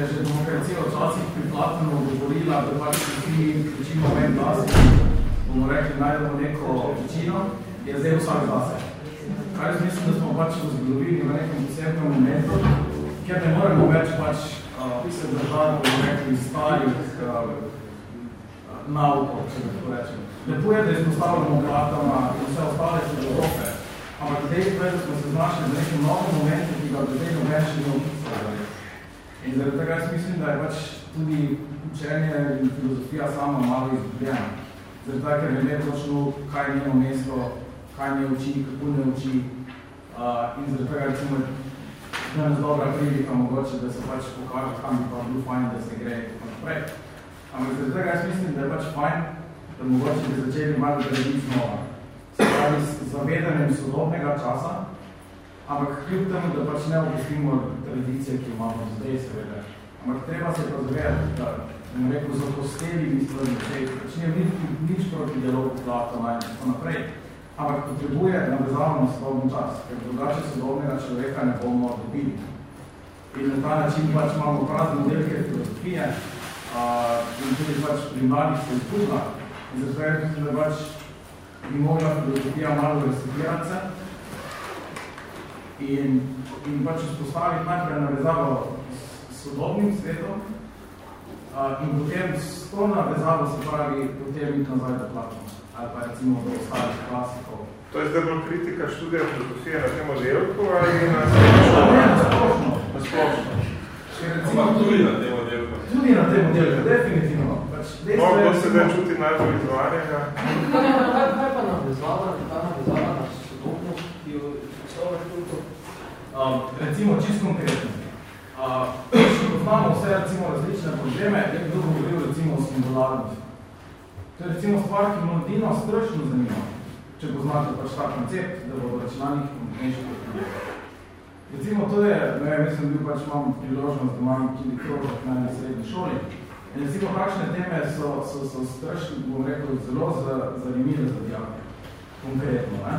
je že demokracija včasih pri Platonu govorila, da pač vsi večino ven glas, bomo rekli, najdemo neko večino, je zdaj vsak zase. Kaj jaz mislim, da smo pač v zgodovini v nekem posebnem momentu, kjer ne moremo več pač uh, se držati, bomo rekli, starih uh, naukov, če tako rečem. Lepo je, da izpostavljamo Platona in vse ostale filozofe, ampak je, da smo se znašli v nekem novem momentu, ki ga do tega več ni opisali. In zaradi tega jaz mislim, da je pač tudi učenje in filozofija sama malo izgubljena. Zaradi tega, ker ne točno, kaj je njeno mesto, kaj ne uči, kako ne uči. Uh, in zaradi tega, recimo, danes dobra prilika mogoče, da se pač pokaže, kam bi pa bil fajn, da se gre naprej. Ampak zaradi tega jaz mislim, da je pač fajn, da mogoče bi začeli malo graditi znova. Se pravi, z zavedanjem sodobnega časa, ampak kljub temu, da pač ne opustimo tradicije, ki imamo zdaj, seveda. Ampak treba se pa zavedati, da bom rekel, z opostelimi stvarmi, pač ne nič, nič proti dialogu Platona in tako naprej, ampak potrebuje navezavo na sodobni čas, ker drugače sodobnega človeka ne bomo dobili. In na ta način pač imamo prazne delke filozofije uh, in tudi pač pri mladih se izgubla. In zato je mislim, da pač bi mogla filozofija malo resetirati se in, in pač vzpostaviti najprej navezavo s sodobnim svetom uh, in potem s to navezavo se pravi potem iti nazaj do Platona ali pa recimo do ostalih klasikov. To je zdaj bolj kritika študija filozofije na tem oddelku ali na splošno? Ne, na splošno. Na splošno. Recimo, tudi na tem oddelku. Tudi na tem oddelku, definitivno. Pač, Mogo se da čuti najbolj izvarjega. Kaj pa navezava, ta navezava na sodobnost, ki jo predstavljaš toliko? Um, recimo, čisto konkretno. Uh, če poznamo vse recimo različne probleme, je kdo govoril recimo o singularnosti. To je recimo stvar, ki mladino strašno zanima, če poznate pač ta koncept, da bo računalnik nekaj problem. Recimo to je, ne sem bil pač imam priložnost, da imam tudi krožek na srednji šoli. In recimo kakšne teme so, so, so strašno, bom rekel, zelo zanimive za dijake. Konkretno, ne?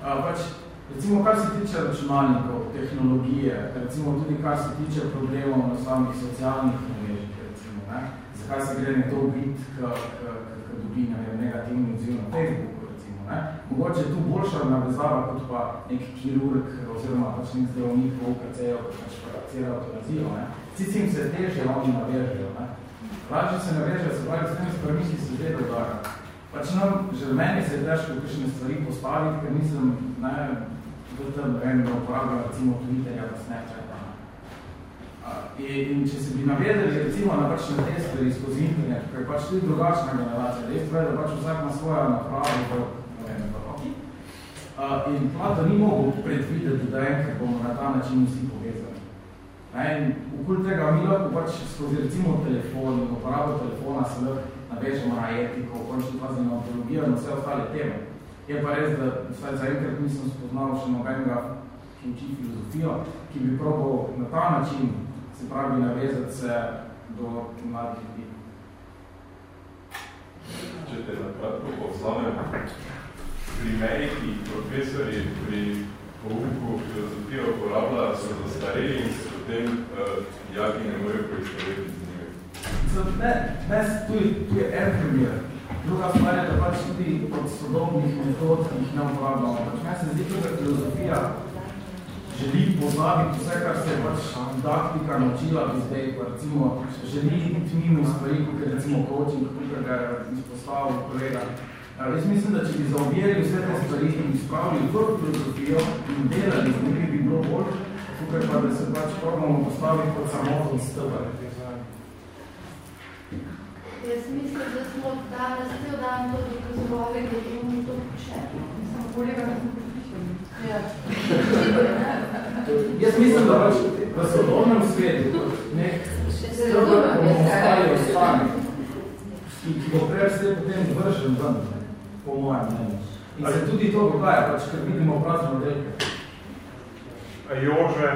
A, pač, recimo, kar se tiče računalnikov, tehnologije, recimo tudi kar se tiče problemov na samih socialnih omrežjih, recimo, ne? Zakaj se gre nekdo bit, k, k, k, k dobi negativni odziv na Facebooku, recimo, ne? Mogoče je tu boljša navezava kot pa nek kirurg oziroma pač nek zdravnik v UKC-ju, kot pač prakticira eutanazijo, ne? Cicim se teže oni navežejo, ne? Lažje se navežejo, se pravi, s stvarmi, ki se zdaj dogaja. Pač nam, že meni se je težko kakšne stvari postaviti, ker nisem, ne, tem, ne vem, da uporabljam recimo Twitterja, pa Snapchata. In, in če se bi navedeli recimo na pač na te stvari skozi internet, ker je pač tudi drugačna generacija, dejstvo je, da pač vsak ima svoja naprava v, ne vem, v roki. In Plato ni mogel predvideti, da enkrat bomo na ta način vsi povezani. Ne, in okoli tega mi lahko pač skozi recimo telefon uporabo telefona se lahko navežemo na etiko, v končni fazi na ontologijo in vse ostale teme. Je pa res, da vsaj zaenkrat nisem spoznal še nobenega, ki uči filozofijo, ki bi probal na ta način, se pravi, navezati se do mladih ljudi. Če te na kratko povzamem, primeri, ki profesori pri pouku filozofijo uporabljajo, so zastareli in se potem uh, jaki ne morejo poistoveti njimi. Ne, ne, tu je, en primer. Druga stvar je, da pač tudi od sodobnih metod, ki jih ne uporabljamo. Pač meni se zdi, da filozofija želi pozabiti vse, kar se je pač didaktika naučila bi zdaj, pa recimo želi iti mimo stvari, kot je recimo coaching, kot ga je izpostavil kolega. Jaz mislim, da če bi zaobjeli vse te stvari in izpravili v filozofijo in delali z njimi, bi bilo bolj, tukaj pa, da se pač probamo postaviti kot samotni stvar. Jaz mislim, da smo danes cel dan to dokazovali, da bomo to počeli. Samo kolega nas. Ja. Jaz mislim, da pač v sodobnem svetu nek stvar bomo ostali ostani, ki bo prej vse potem vržen ven, po mojem mnenju. In se tudi to dogaja, pač, ker vidimo prazno delke. A Jože,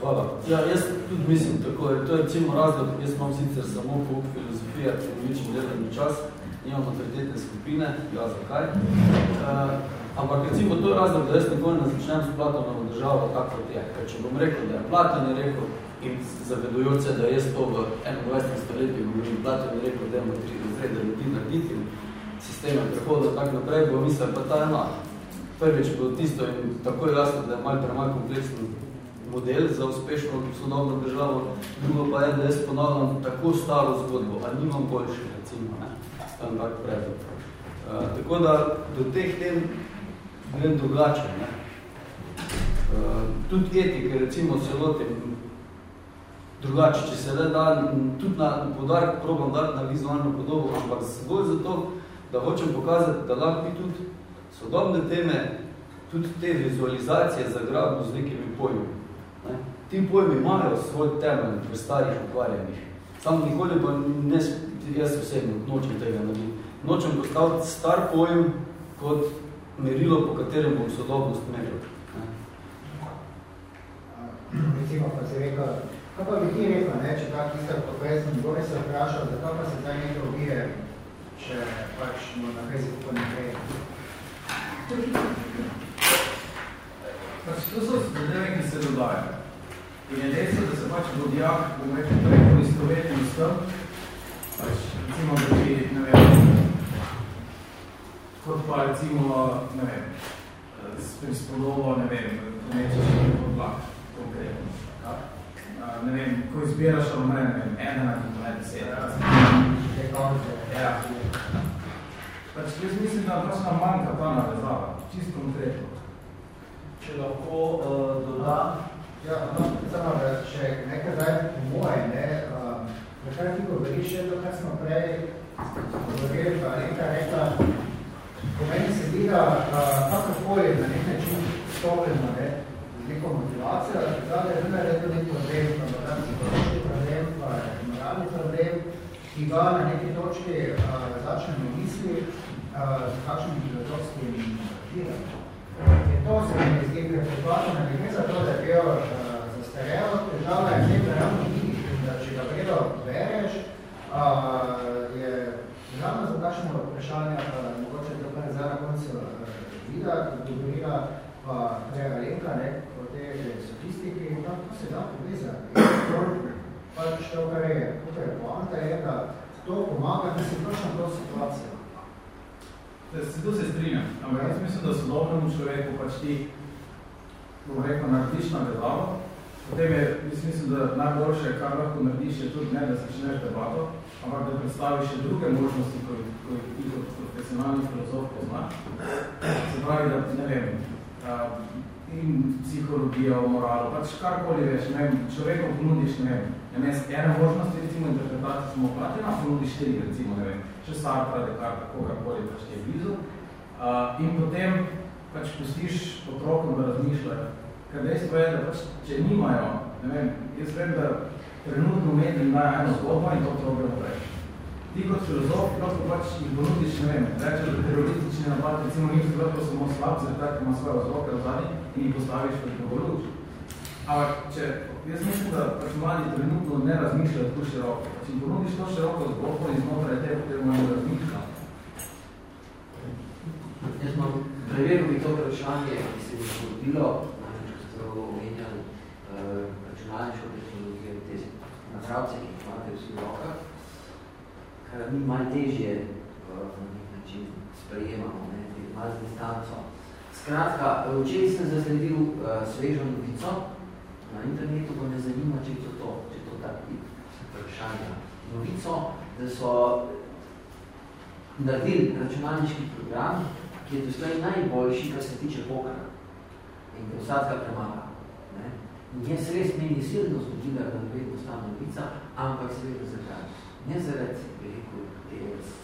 Hvala. Ja, jaz tudi mislim tako, to je recimo razlog, jaz imam sicer samo pouk filozofije, polovični delovni čas, imam autoritetne skupine, ja, zakaj? Uh, Ampak recimo to je razlog, da jaz nikoli ne začnem s Platonovo državo tako kot je. Ker če bom rekel, da je Platon je rekel in zavedujoč se, da jaz to v 21. stoletju govorim, Platon je rekel, da imamo tri razrede ljudi narediti sisteme prehoda tak naprej, bo misel pa ta ena. Prvič bo tisto in tako je jasno, da je malo premaj kompleksen model za uspešno sodobno državo, drugo pa je, da jaz ponavljam tako staro zgodbo, a nimam boljše, recimo, ne, tam tak predlog. Uh, tako da do teh tem grem drugače. Ne. Uh, tudi etike, recimo, se lotim drugače, če se le da, tudi na podarek probam dati na vizualno podobo, ampak zgolj zato, da hočem pokazati, da lahko tudi sodobne teme, tudi te vizualizacije zagrabno z nekimi pojmi. Ti pojmi imajo svoj temelj v starih ukvarjanjih. Sam nikoli pa ne, jaz osebno nočem tega narediti. Nočem postaviti star pojem kot merilo, po katerem bom sodobnost meril. Recimo, pa se rekel, pa bi ti rekel, ne, če tak iskar profesor, gore se vprašal, zakaj pa se zdaj nekaj obire, če pač no, na kaj skupaj ne gre. Pač to so zadeve, ki se dodajajo. In je dejstvo, da se pač vodjak, bom rekel, preko istovetnim s tem, pač recimo, da bi, ne vem, kot pa recimo, ne vem, prispodobo, ne vem, nečeš podlak, konkretno. Ne vem, ko izbiraš romre, ne vem, ena ne deset. Ja. Pač jaz mislim, da pač nam manjka ta navezava, čisto konkretno. Če lahko uh, dodam. Ja, no, samo, če nekaj zdaj po moje, ne, uh, kar ti govoriš, je to, kar smo prej govorili, pa nekaj rekla, Po meni se zdi, da kakorkoli na nek način stopljamo ne, z neko motivacijo, da je vendar je to nek problem, pa morda psihološki problem, pa moralni problem, ki ga na neki točki uh, začnemo misli uh, z kakšnim filozofskim virom. In to se mi zdi, ker predvajamo ne gre za to, da je bil uh, zastarel, težava je vsem ravno da če ga vredo bereš, uh, je ravno za takšne vprašanja, pa mogoče zdaj na koncu uh, vida, ki govorila pa prej Alenka, ne, o te sofistiki, in to se da povezati. Pač to, kar je, tukaj poanta je, da to pomaga, da se točno to situacijo. Se tu se strinjam, ampak jaz mislim, da sodobnemu človeku pač ti, bom rekel, narediš na vedavo, potem je, mislim, da najboljše, kar lahko narediš, je tudi ne, da začneš debato, ampak da predstaviš še druge možnosti, ko, ko jih kot profesionalni filozof poznaš. Se pravi, da ne vem, uh, in psihologija, moralu, pač karkoli veš, ne vem, človekom ponudiš, ne vem, vem, ena možnost, recimo interpretacija samo Platina, ponudiš štiri, recimo, ne vem, še Sartra, Descartes, kogarkoli pač je blizu. Uh, in potem pač pustiš otrokom, da razmišljajo. Ker dejstvo je, da pač, če nimajo, ne vem, jaz vem, da trenutno medij daje eno zgodbo in to otroke naprej. Ti kot filozof, lahko pač jih ponudiš, ne vem, rečeš, da teroristični napad, recimo se vrlo samo slab, zaradi tako ima svoje vzroke v zadnji in jih postaviš pred pogoruč. Ampak, če, jaz mislim, da pač mladi trenutno ne razmišljajo tako široko. Če jim ponudiš to široko zgodbo in znotraj te potem malo razmišlja. Jaz imam preveril bi to vprašanje, ki se je zgodilo, namreč, ko ste omenjali uh, računalniško zdravce, ki jih imate vsi v rokah, kar mi malo težje uh, na nek način sprejemamo, ne, malo z distanco. Skratka, včeraj sem zasledil uh, svežo novico na internetu, pa me zanima, če je to to, če je to tak tip vprašanja. Novico, da so naredili računalniški program, ki je doslej najboljši, kar se tiče pokra in ga vsadka premaga. In jaz res meni silno zgodila, da ne vedno stane novica, ampak seveda zakaj. Ne zaradi veliko te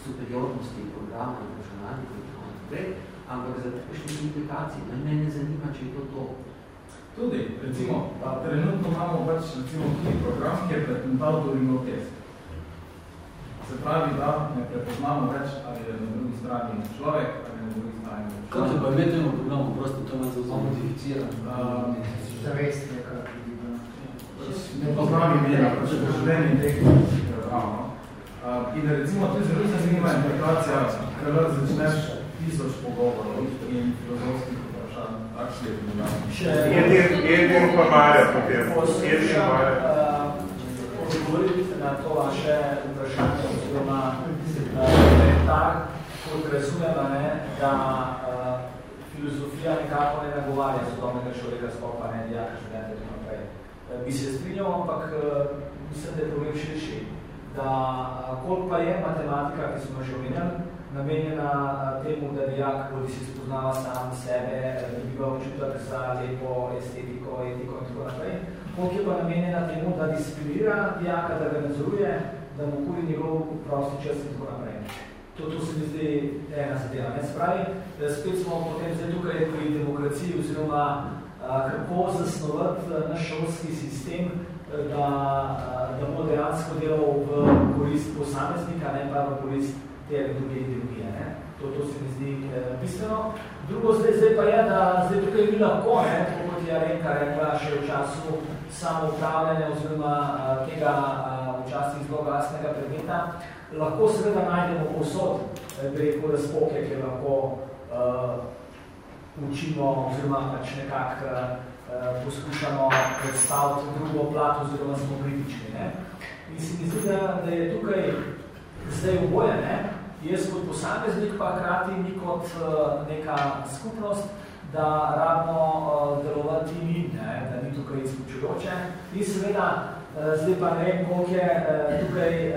superiornosti programa in računalnika in tako naprej, ampak za takšne implikacije. No, mene zanima, če je to to. Tudi, recimo, trenutno imamo pač recimo tudi program, ki je pretental Turingov test. Se pravi, da ne prepoznamo več, ali je na drugi strani človek, ali je na drugi strani človek. Kako se pa imeti temu programu, prosto to me zelo modificira? Zavest neka. Ne poznam imena, pač preživljenje teh programov. In recimo, to je zelo zanimiva interpretacija, ker začneš tisoč pogovorov in filozofskih Edin pa Marja potem. Edin pa Marja. Odgovorili ste na to vaše vprašanje, oziroma komentar, kot razumemo, ne, da uh, filozofija nekako ne nagovarja sodobnega človeka skopa, ne, dijaka, študenta, tako naprej. Bi se strinjal, ampak uh, mislim, da je problem širši, da uh, koliko pa je matematika, ki smo že omenjali, namenjena uh, temu, da dijak bodi si spoznava sam sebe, da bi občutek za lepo estetiko, etiko in tako naprej, koliko je pa namenjena temu, da disciplinira dijaka, da ga nadzoruje, da mu kuri njegov prosti čas in tako naprej. To, to se mi zdi ena zadeva. Ne spravi, spet smo potem zdaj tukaj pri demokraciji oziroma kako zasnovati naš šolski sistem, da, da bo dejansko delal v korist posameznika, ne pa v korist te druge ideologije. Ne? To, to se mi zdi bistveno. Drugo zdaj, zdaj pa je, da zdaj tukaj ni lahko, ne, kot je Arenka rekla še v času samoupravljanja oziroma tega včasih zelo glasnega predmeta, lahko seveda najdemo posod preko razpoke, kjer lahko uh, učimo oziroma pač nekako uh, poskušamo predstaviti drugo plat oziroma smo kritični. Ne? In se mi zdi, da, da je tukaj zdaj oboje, ne? Jaz kot posameznik pa krati ni kot uh, neka skupnost, da rabno uh, delovati ni, ne? da ni tukaj izključujoče. In seveda, uh, zdaj pa ne vem, koliko je tukaj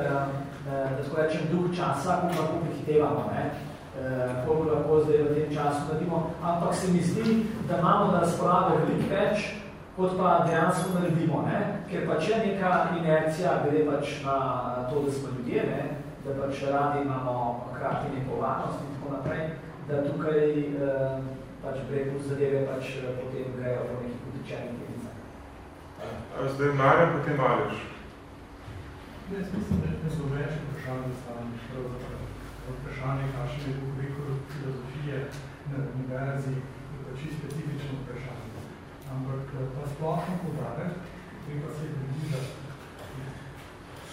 da tako rečem, duh časa, koliko lahko prihitevamo, ne? Koliko lahko zdaj v tem času naredimo, ampak se mi zdi, da imamo na razpolago veliko več, kot pa dejansko naredimo, ne? ker pač je neka inercija, gre pač na to, da smo ljudje, ne? Da pač radi imamo hkrati neko varnost in tako naprej, da tukaj e, pač breku zadeve pač potem grejo po nekih utečenih jednicah. Zdaj Marja, potem Aleš. Jaz mislim, da ne so več vprašanje zastavljeni, pravzaprav. Vprašanje, kakšne je kurikulum filozofije na univerzi, je pa čisto specifično vprašanje. Ampak pa splošno podarek, treba se približa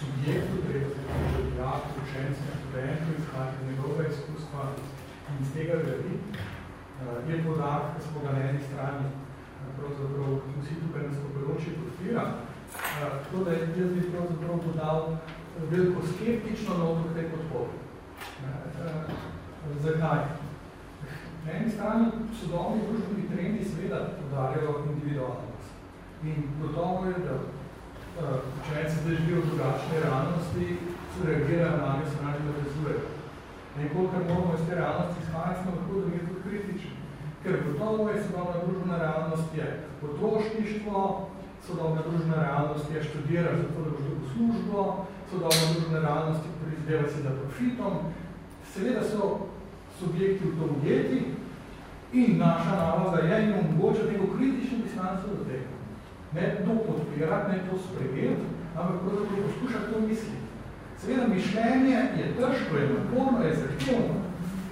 subjektu, se približa dijaku, učencu, študentu, izhajati njegove izkustva in iz tega glebi. Je podarek, ki smo ga na eni strani pravzaprav vsi tukaj nastopajoči podpira, Tako da jaz bi pravzaprav podal veliko skeptično noto k tej podpori. Zakaj? Na eni strani sodobni družbeni trendi seveda podarjajo individualnost. In gotovo je, da učenci zdaj živijo v drugačne realnosti, se reagirajo na nje, se na nje navezujejo. Nekoliko moramo iz te realnosti izhajati, smo lahko da je tudi kritični. Ker gotovo je sodobna družbena realnost je potrošništvo, sodobna družbena realnost je študiraš zato, da boš dobil službo, sodobna družbena realnost je prizadeva se za profitom. Seveda so subjekti v to ujeti in naša naloga je in omogoča neko kritično distanco do tega. Ne to podpirati, ne to sprejeti, ampak pravzaprav poskušati to misliti. Seveda mišljenje je težko, je naporno, je zahtevno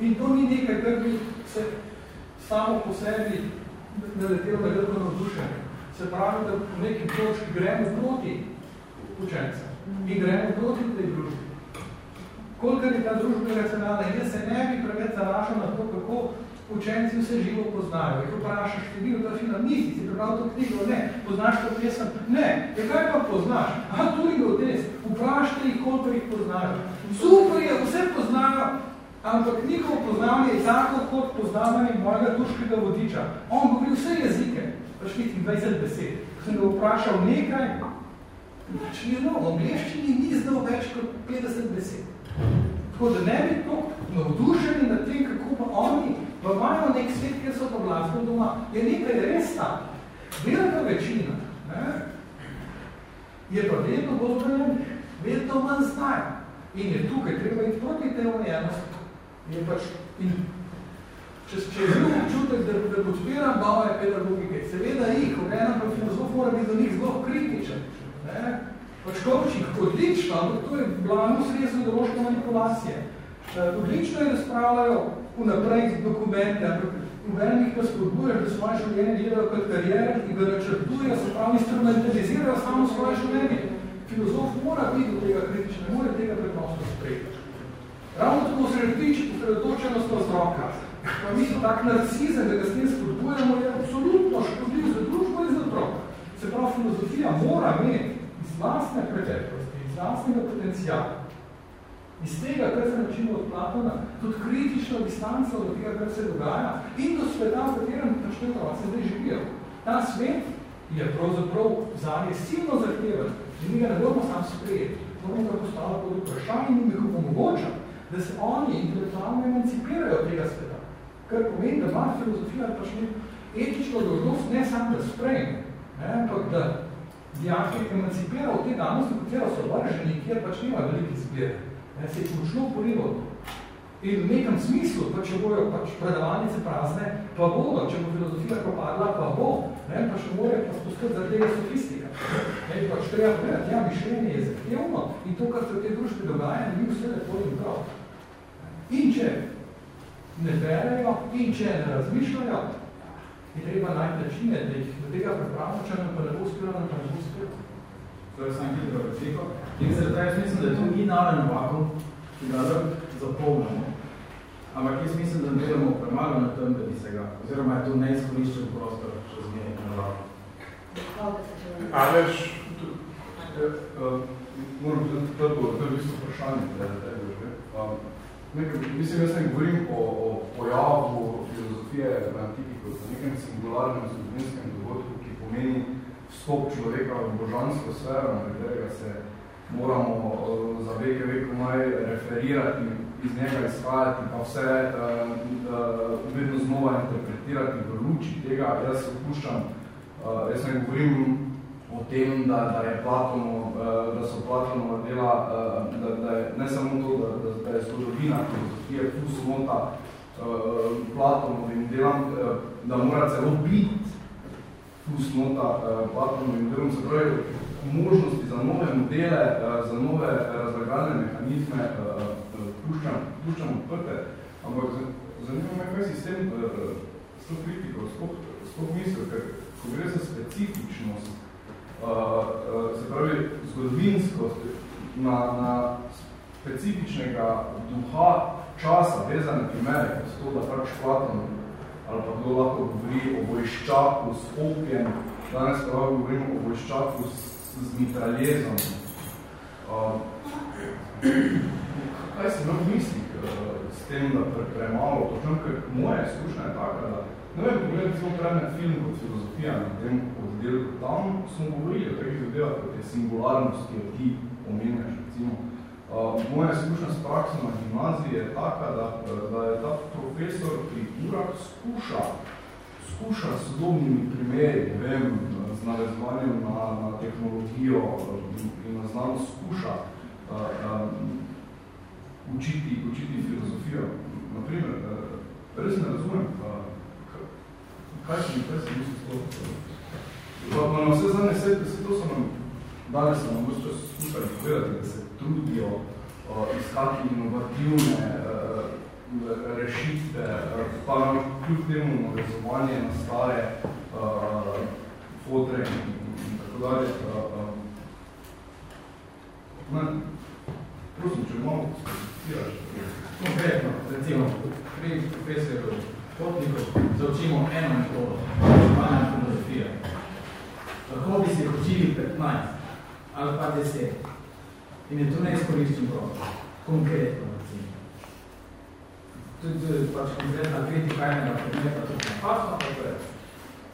in to ni nekaj, kar bi se samo po sebi naletelo na veliko navdušenje se pravi, da v nekem točki gremo proti učencem in gremo proti tej družbi. Kolikor je ta družba racionalna, jaz se ne bi preveč zarašal na to, kako učenci vse živo poznajo. Ko vprašaš, ti bil ta film, nisi si prebral to knjigo, ne, poznaš to pesem, ne, je kaj pa poznaš? A tu je odes, vprašajte jih, koliko jih poznajo. Super je, vse poznajo, ampak njihovo poznavanje je tako kot poznavanje mojega turškega vodiča. On govori vse jezike, pač nekih 20 besed. Sem ga vprašal nekaj, pač ni znal, v angliščini ni znal več kot 50 besed. Tako da ne bi to navdušeni nad tem, kako pa oni pa imajo nek svet, kjer so pa glasno doma. Je nekaj res tak. Velika večina ne, je pa vedno bolj prelomiš, vedno manj znajo. In je tukaj treba iti proti te omejenosti. Je pač, in če, je bil občutek, da, da podpiram bave pedagogike, seveda jih, obenem pa filozof mora biti do njih zelo kritičen. Ne? Pač kočih, odlično, ampak to je glavno sredstvo ideološke manipulacije. Odlično je razpravljajo vnaprej dokumente, ampak obenem jih pa spodbujaš, da svoje življenje gledajo kot kariere in ga načrtujejo, se pravi instrumentalizirajo samo svoje življenje. Filozof mora biti do tega kritičen, ne more tega preprosto sprejeti. Ravno tako srediči posredotočenost vzroka. Pa mislim, tak narcizem, da ga s tem spodbujamo, je absolutno škodljiv za družbo in za otrok. Se pravi, filozofija mora imeti iz vlastne preteklosti, iz vlastnega potencijala, iz tega, kar se načimo od Platona, tudi kritično distanco do tega, kar se dogaja in do sveta, v katerem te otroci zdaj živijo. Ta svet je pravzaprav zanje silno zahteven in mi ga ne bomo sam sprejeti. To bom ga postalo pod vprašanje in jih omogoča, da se oni intelektualno emancipirajo od tega sveta. Kar pomeni, da ima filozofija pač etično dolžnost ne samo da sprejme, ne, ampak da dijaki emancipira od te danosti, v katero so vrženi, kjer pač nima velike izbire. Ne, se je močno porivo to. In v nekem smislu, pa če bojo pač predavalnice prazne, pa bodo, če bo filozofija propadla, pa bo, ne, pa še more pa spustiti za tega sofistika. Ne, pač treba povedati, ja, mišljenje je zahtevno in to, kar se v tej družbi dogaja, ni vse lepo in prav. In če ne berejo in če ne razmišljajo, je treba najti načine, da jih do tega pripravimo, če nam pa ne bo uspelo, nam pa ne bo uspelo. To je samo hitro reciko. In zaradi jaz mislim, da je to idealen vakum, ki ga zapolnimo. Ampak jaz mislim, da delamo premalo na tem, da bi se ga, oziroma je to neizkoriščen prostor še zmeraj na vakum. Aleš, moram biti to, to je bistvu vprašanje, da je tebe že. Mislim, jaz ne govorim o, o pojavu filozofije v antiki kot nekem singularnem zgodovinskem dogodku, ki pomeni vstop človeka v božansko sfero, na katerega se moramo uh, za veke veku maj referirati, iz njega izhajati, pa vse uh, vedno znova interpretirati v luči tega. Jaz se opuščam, uh, jaz ne govorim o tem, da, da, je Platono, uh, da so Platonova dela, uh, da, da je ne samo to, da, da, da je zgodovina filozofije, fusmota uh, Platonovim delam, uh, da mora celo biti fusmota uh, Platonovim delom, se pravi, možnosti za nove modele, uh, za nove razlagalne mehanizme uh, puščam, puščam odprte, ampak zanima me, kaj si s tem, s to kritiko, s to misel, ker ko gre za specifičnost se pravi, zgodovinsko, na, na specifičnega duha časa, vezane primere, kot to, da pač Platon, ali pa kdo lahko govori o vojščaku s opjem, danes pa govorimo o vojščaku s, z mitraljezom. Uh, kaj se nam misli uh, s tem, da pre, premalo, točno, ker moja izkušnja je taka, da ne vem, pogledam celo predmet film kot filozofija na tem oddelku, tam smo govorili o takih zadevah, kot je singularnost, ki jo ti omenjaš, recimo. Uh, moja izkušnja s prakso na gimnaziji je taka, da, da je ta profesor pri urah skuša, skuša s sodobnimi primeri, ne vem, z navezovanjem na, na tehnologijo in na znanost skuša uh, um, učiti, učiti filozofijo. Naprimer, uh, res ne razumem, uh, kaj si mi, kaj si misli to? Pa na vse zadnje vse, vse to so nam, danes vse čas skušali povedati, da se trudijo uh, iskati inovativne uh, rešitve, pa kljub temu navezovanje na stare uh, fotre in, in tako dalje. Uh, ne, prosim, če malo specificiraš. Konkretno, recimo, pri profesorju potnikov zaučimo eno metodo, zaučevanja filozofije. Lahko bi se učili 15 ali pa 10 in je to neizkoriščen prostor, konkretno recimo. Tudi pač konkretna kritika enega predmeta, tudi napasno, tako je.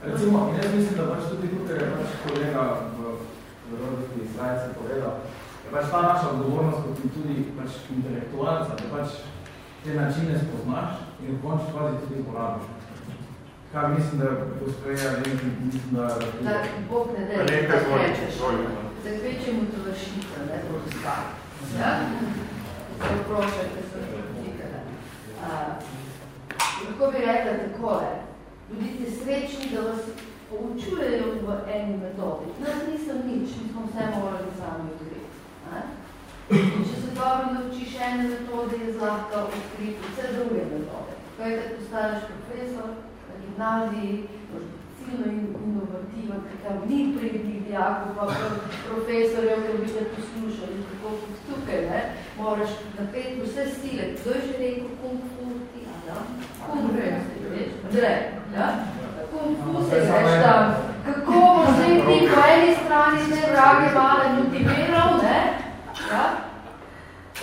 Recimo, in jaz mislim, da pač tudi tukaj je pač kolega v, v roditi Izraelci povedal, je pač ta naša odgovornost kot tudi pač intelektualca, da pač te načine spoznaš in v končni fazi tudi porabiš. Kaj mislim, da pospreja, mislim, da... Da, Bog ne deli, da zvoli, rečeš. Zvoli. Da kvečemo to vršitev, ne, to stvar. Ja? Se vprošaj, da se vršitele. Lahko bi rekla takole, budite srečni, da vas poučujejo v eni metodi. Nas nisem nič, mi smo vse morali sami odkriti. In če se dobro naučiš ene metode, je zlahka odkriti vse druge metode. Kaj, kad postaneš profesor na gimnaziji, inovativno in inovativen, ker ni prednih dijakov, pa profesorjev, ker bi te poslušali, tako kot tukaj, ne, moraš napeti vse stile. Kdo je že rekel kung fu ti, ja? Kung fu, veš, Andrej, ja? Kung fu se veš tam, kako boš ti po eni strani te vrage male motiviral, ne, ja?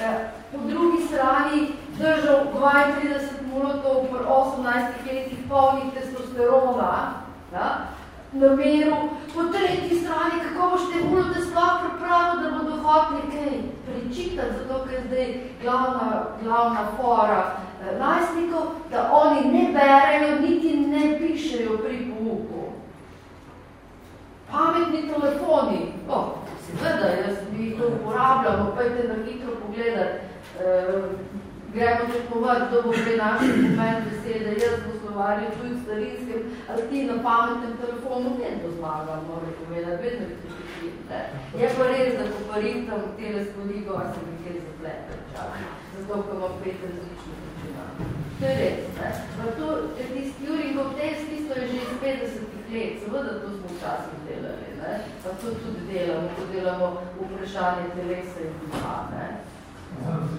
ja? Po drugi strani držal 32 molotov pri 18 letih polnih testosterona, ja? na meru, po tretji strani, kako boš te mulote sploh pripravil, da bodo hoteli kaj prečitati, zato ker je zdaj glavna, glavna fora eh, najstnikov, da oni ne berejo, niti ne pišejo pri pouku. Pametni telefoni, oh, seveda, jaz mi to uporabljamo, pojte na hitro pogledati, eh, gremo tekmovati, kdo bo pri našem pomen besede, jaz bo slovarju tudi starinskem, ali ti na pametnem telefonu vedno zmagam, moram povedati, vedno bi tudi ne. Je pa res, da ko pa rihtam tele skoligo, a sem nekaj zapletel čas, zato ko imam pet različnih računalnikov. To je res, ne. Pa to, če ti Turingov test, tisto je že iz 50 let, seveda to smo včasih delali, ne. Pa to tudi delamo, ko delamo vprašanje telesa in duha, ne.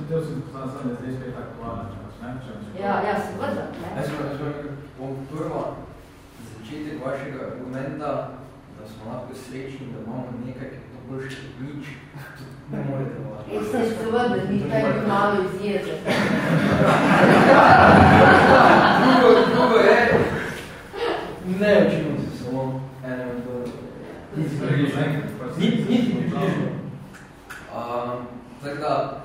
Del sem poznal, sem ne zdaj spet aktualna čas, ne? Če, če ja, ja, seveda, ne. Jaz sem bom prvo začetek vašega argumenta, da smo lahko srečni, da imamo nekaj, ki to boljše nič, ne morete vaši. E, se seveda, ni taj malo izjeze. drugo, drugo je, ne učimo se samo ene metode. Niti, niti, niti, Tako da,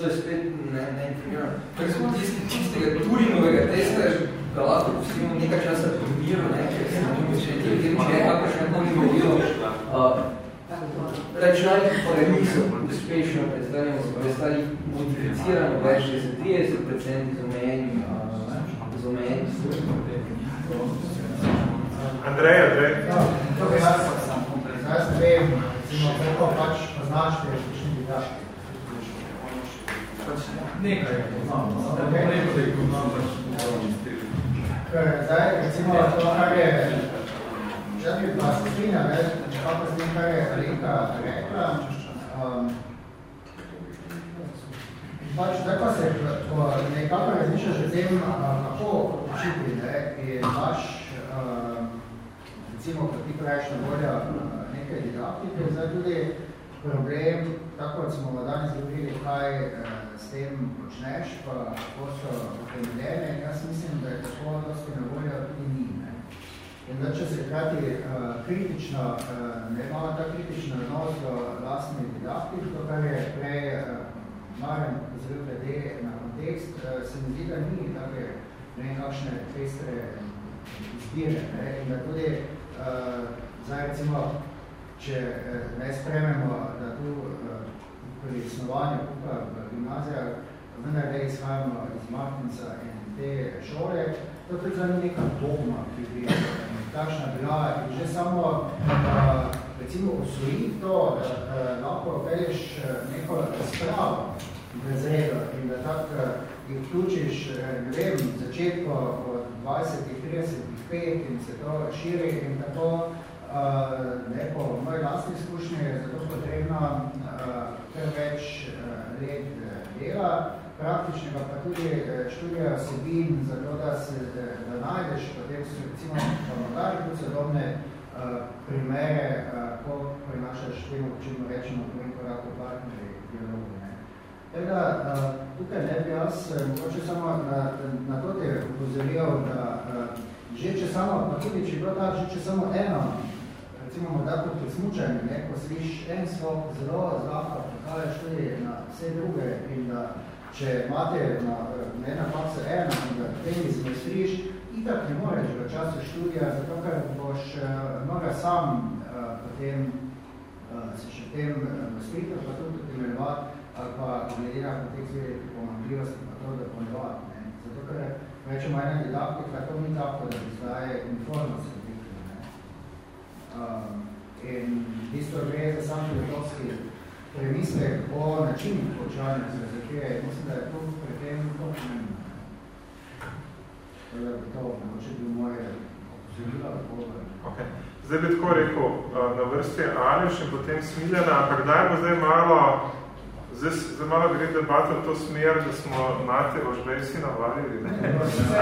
to je spet ne, ne informirano. Tako smo tisti, tistega Turinovega testa, ga lahko pustimo nekaj časa po miru, ne, če se nam še ti ljudem, če je kako še nekoli govorilo. Računalniki pa ga niso uspešno predstavljamo, so predstavljali modificirano več, že za 30% z omejenim, z omejenim Andrej, Andrej. Ja, to je jaz, jaz vem, recimo, kako pač poznaš te različni didaški. Nekaj je poznam, ne bom rekel, da jih poznam, pač Ker zdaj, recimo, to, kar je, če bi pa se strinja, ne, kako s tem, kar je Alenka rekla, um, pač zdaj pa se ko nekako razmišljaš o tem, kako učiti, ne, in imaš, um, recimo, kot ti praviš na volja nekaj didaktike, zdaj tudi problem, tako kot smo danes govorili, kaj eh, s tem počneš, pa kako so utemeljene. Jaz mislim, da je tako dosti na voljo tudi ni. Ne? In da če se krati uh, kritično, uh, ne imamo ta kritična odnos do lastnih didaktik, to kar je prej uh, Maren pozoril glede na kontekst, uh, se mi zdi, da ni take ne kakšne pestre izbire. Ne? In da tudi uh, zdaj recimo če eh, ne sprememo, da tu eh, pri snovanju kupa v gimnazijah, vendar da izhajamo iz Martinca in te šole, to je tudi neka dogma, ki bi takšna bila. In že samo recimo osvoji to, da lahko pelješ neko razpravo brez reda in da tak jih vključiš, ne vem, začetko od 20, 30, 5 in se to širi in tako ne, po moji lastni izkušnji je zato potrebno kar več let dela, praktičnega pa tudi študija vsebin, zato da se da najdeš potem so recimo pomodaži tudi sodobne primere, ko prinašaš temu, čemu rečemo, prvim koraku partneri dialogu. Teda, tukaj ne bi jaz mogoče samo na, na to te upozoril, da že če samo, pa tudi če bilo tako, že če samo eno recimo morda kot pri smučanju, ne, ko sliš en slov zelo zlahka, prihaješ tudi na vse druge in da če imate na, ne na fakse ena in da temi zmestriš, itak ne moreš v času študija, zato ker boš uh, mnoga sam uh, potem uh, se še tem mestritev, pa tudi primerjevati ali pa glede na kontekst videti pomanjljivosti pa to. Ne. Zato ker rečemo ena didaktika, to ni tako, da bi zdaj informacijo Um, in isto gre za sam filozofski premislek o načinu poučevanja filozofije. Mislim, da je to pri tem to pomembno. To je to, mogoče bi moje Okay. Zdaj bi tako rekel, na vrsti je Aleš in potem Smiljana, ampak daj bo zdaj malo, zdaj, zdaj malo gre debata v to smer, da smo Mate Ožbejsi navadili.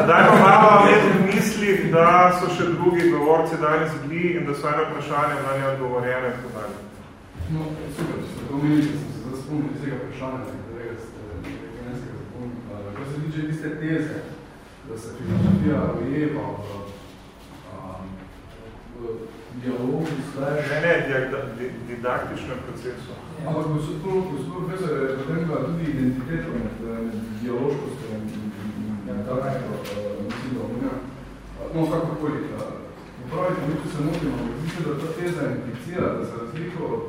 Dajmo malo imeti misli, da so še drugi govorci danes bili in da so eno vprašanje na nje odgovorjene. No, super, če ste to da sem se zdaj spomnil tega vprašanja, katerega ste nekaj zapomnili. Kar se tiče tiste teze, da se filozofija rojeva v dialogu slash... Ne, ne, didaktičnem procesu. Ampak gospod profesor je potem bila tudi identiteto med, med dialoškostjo in, tako mislim, da omenja. No, kakokoli. Upravite, mi če se motimo, mislim, da ta teza implicira, da se razliko od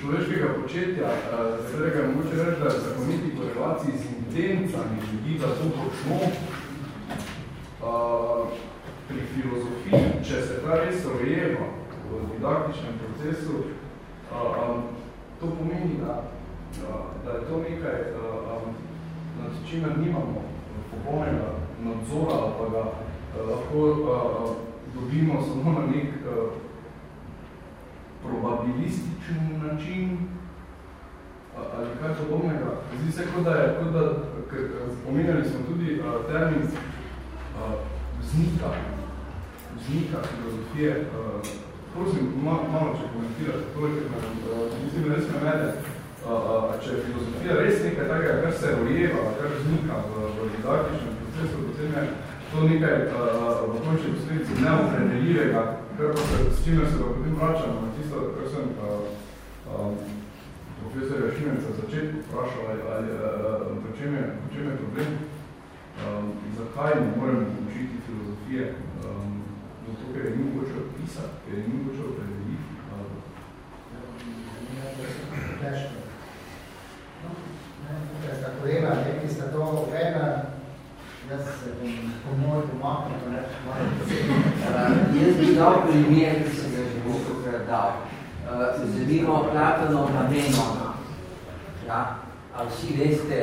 človeškega početja, za katerega je mogoče reči, da je zakoniti korelaciji z intencami ljudi, da to počno, pri filozofiji, če se ta res rojeva v didaktičnem procesu, to pomeni, da, da je to nekaj, nad čimer nimamo popolnega nadzora, pa ga lahko dobimo samo na nek probabilističen način, ali kaj podobnega. Zdi se, kot da je, kot da, omenjali smo tudi termin vznika, vznika filozofije. Uh, prosim, malo, malo če komentirate, toliko, uh, mislim, res me mede, uh, če je filozofija res nekaj takega, kar se rojeva, kar vznika v, v didaktičnem procesu, potem je to nekaj uh, v končni posledici neopredeljivega, kar pa se, s čimer se pa potem vračamo na tisto, kar sem uh, um, profesorja Šimenca v začetku vprašal, ali, ali uh, po, čem je, po čem je problem. Um, zakaj ne moremo učiti filozofije? Zato, ker je ni mogoče opisati, ker je ni mogoče opredeliti. Težko. Sta kolega, ki sta to vedno, jaz se bom po moj pomaknil, pa reči malo Jaz bi dal primer, ki sem ga že bolj dal. Uh, Zanimo Platonov namenoma. Ja? A vsi veste,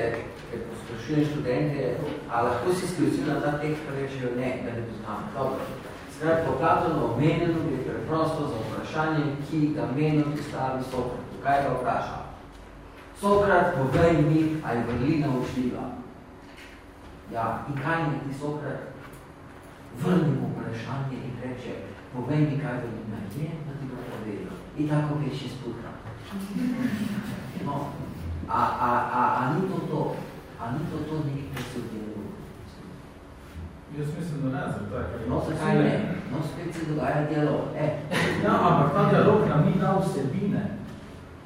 ker posprašujem študente, a lahko si sklicili na ta tekst, pa rečejo ne, da ne poznam. Dobro. Skrati, po Platonu omenjeno je preprosto za vprašanje, ki ga menil postavi Sokrat. Kaj ga vpraša? Sokrat, povej mi, ali vrlina učljiva. Ja, in kaj ne ti Sokrat? Vrnimo vprašanje in reče, povej mi, kaj vrlina je, da ti bo povedal. In tako peši sputra. No, a, a, a, a ni to to? A ni to to nekaj, kar se v dialogu? Jaz mislim, da ne, zato je. No, zakaj ne? No, spet se dogaja dialog. E. Ja, ampak ta dialog nam ni dal vsebine.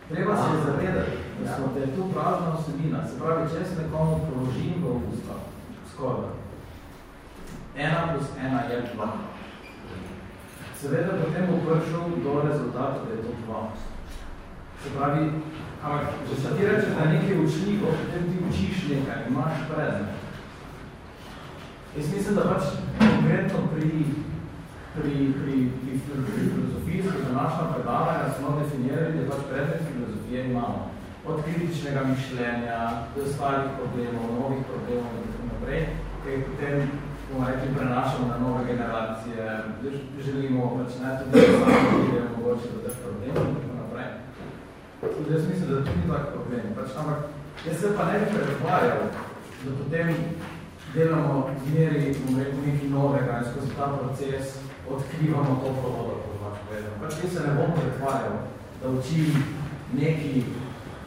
Treba se zavedati, da smo te tu prazna vsebina. Se pravi, če se nekomu položim v usta, skoraj. Ena plus ena je dva. Seveda potem bo prišel do rezultata, da je to dva. Se pravi, ampak, če se ti reče, da je nekaj učljivo, potem ti učiš nekaj, imaš predmet. Jaz mislim, da pač konkretno pri, pri, pri, pri, pri filozofiji, skozi današnja predavanja smo definirali, da pač predmet filozofije imamo. Od kritičnega mišljenja, do starih problemov, novih problemov in tako naprej, ki jih potem bomo rekli, prenašamo na nove generacije, želimo pač ne tudi sami, ki je mogoče do teh problemov in tako naprej. Tudi jaz mislim, da to ni tak problem. Pač, ampak jaz se pa ne bi pretvarjal, da potem delamo v meri, bom rekel, nekaj novega in skozi ta proces odkrivamo to vodo, kot pač povedano. Pač jaz se ne bom pretvarjal, da učim nekaj,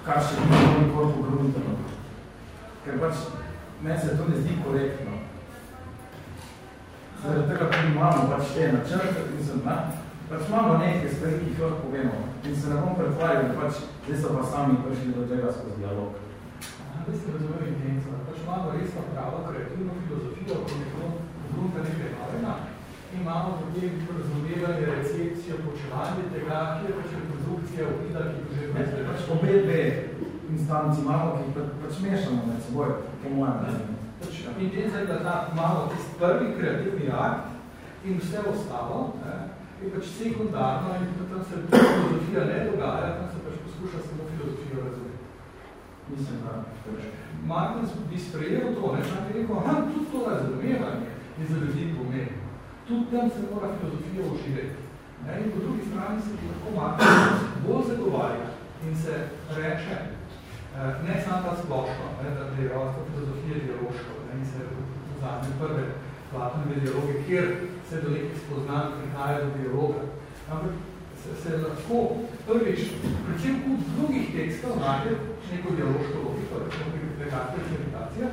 kar še ni nikoli pogruntano. Ker pač meni se to ne zdi korektno. Zaradi tega, ko imamo pač te načrte, mislim, ne? pač imamo nekaj stvari, ki jih lahko povemo. In se ne bom pretvarjal, da pač zdaj so pa sami prišli do tega skozi dialog. Da ste razumeli intenco, pač imamo res pa pravo kreativno filozofijo, ko nekdo pogrunta nekaj in imamo potem razumevanje, recepcijo, počevanje tega, ki je pač reprodukcija upida, ki je že ne, pač obe dve instanci imamo, ki pa, pač mešamo med seboj, po mojem razumem. Pač intenca je, da ta, imamo tist prvi kreativni akt in vse ostalo, ne, je pač sekundarno in tam se filozofija ne dogaja, tam se pač poskuša samo filozofijo razumeti. Mislim, da. Martins bi sprejel to, ne, rekel, aha, tudi to razumevanje je za ljudi pomembno. Tudi tam se mora filozofija oživeti. Ne? In po drugi strani se lahko Martin bolj zagovarja in se reče, eh, ne samo ta splošno, ne, da je rojstvo filozofije dialoško ne, in se vzame prve Platonove dialoge, kjer se do nekih spoznanj prihaja do dialoga. Ampak se, se lahko prvič, predvsem v drugih tekstov, najde neko dialoško logiko, recimo pri meditacijah,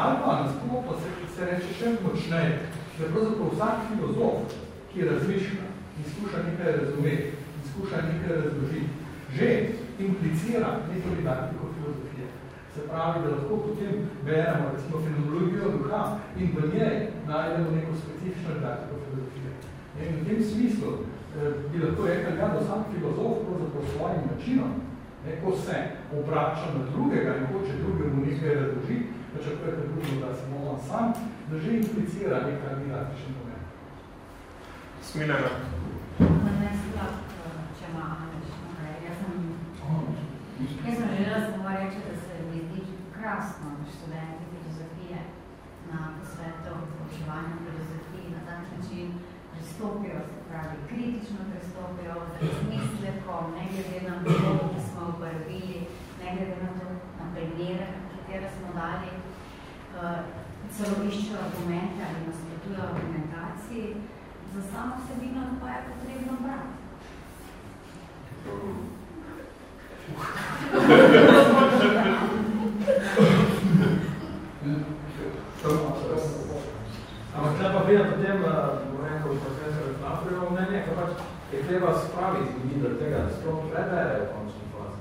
ali pa nasploh pa se, se reče še močneje, da pravzaprav vsak filozof, ki razmišlja in skuša nekaj razumeti, in skuša nekaj razložiti, že implicira neko didaktiko filozofije. Se pravi, da lahko potem beremo recimo fenomenologijo duha in v njej najdemo neko specifično didaktiko filozofije. In v tem smislu eh, bi lahko rekel, ja, da sam filozof pravzaprav svojim načinom, ne, ko se obrača na drugega in hoče drugemu nekaj razložiti, pa čakuje pa drugemu, da se on sam, da že implicira nekaj didaktični moment. Smiljena. če ima Aneš naprej. Jaz sem, jaz sem želela samo reči, da se mi zdi krasno, da študenti filozofije na posvetu poučevanju filozofiji na tak način pristopijo, se pravi, kritično pristopijo, z razmislekom, ne glede na to, ki smo uporabili, ne glede na to, na primere, katere smo dali, uh, celo iščejo argumente ali nasprotujo argumentaciji, za samo vsebino pa je potrebno brati. Ampak pa vidim potem, bom rekel, profesor Lafrijo mnenje, kaj pač je treba spraviti ljudi do tega, da sploh preberejo v končni fazi.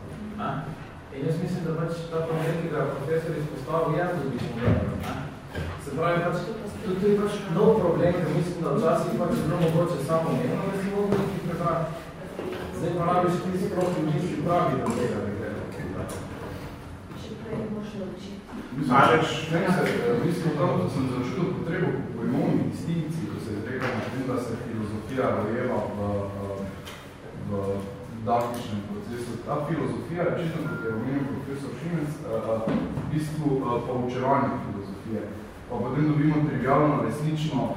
In jaz mislim, da pač ta problem, ki ga profesor izpostavil, je tudi pomembno. Se pravi, pač, tudi to je pač nov problem, ker mislim, da včasih pač je bilo mogoče samo da si mogo nekaj prebrati. Zdaj pa rabiš ti sploh ljudi, ki pravi do tega, da gre. Še prej moš naučiti. Aleč, ne se, mislim, da sem začutil potrebo po pojmovni distinkciji, ko se na tem, da se filozofija rojeva v, v didaktičnem procesu. Ta filozofija je čisto, kot je omenil profesor Šimec, v bistvu poučevanje filozofije. Pa potem dobimo trivialno, resnično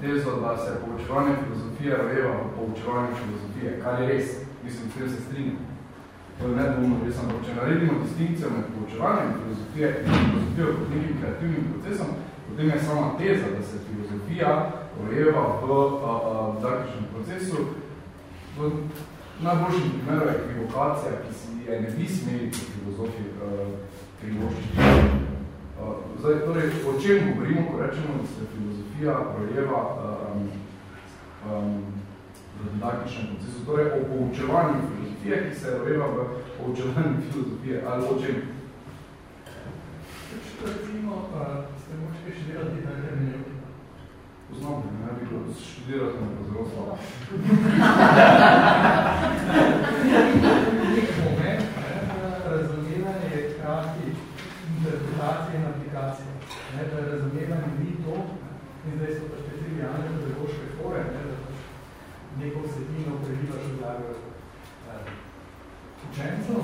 tezo, da se poučevanje filozofije rojeva v poučevanju filozofije, kar je res, mislim, tem se strinjam. To je nedvomno res, ampak če naredimo distinkcijo med poučevanjem filozofije in filozofijo kot nekim kreativnim procesom, potem je sama teza, da se filozofija rojeva v didaktičnem procesu. V najboljšem primeru je equivokacija, ki si je ne bi smeli filozofi privoščiti. Zdaj, torej, o čem govorimo, ko rečemo, da se filozofija rojeva um, um, v didaktičnem procesu, torej o poučevanju filozofije, ki se rojeva v poučevanju filozofije, ali o čem? Recimo, ste močke še delati na terminju? Poznam, ne bi bilo študirati na zelo slabo. Nek moment, razumevanje je hkrati interpretacije in aplikacije. Ne, da razumevanje ni to, in zdaj so pač te trivialne pedagoške fore, ne, da pač neko vsebino prelivaš v glavo eh, učencev.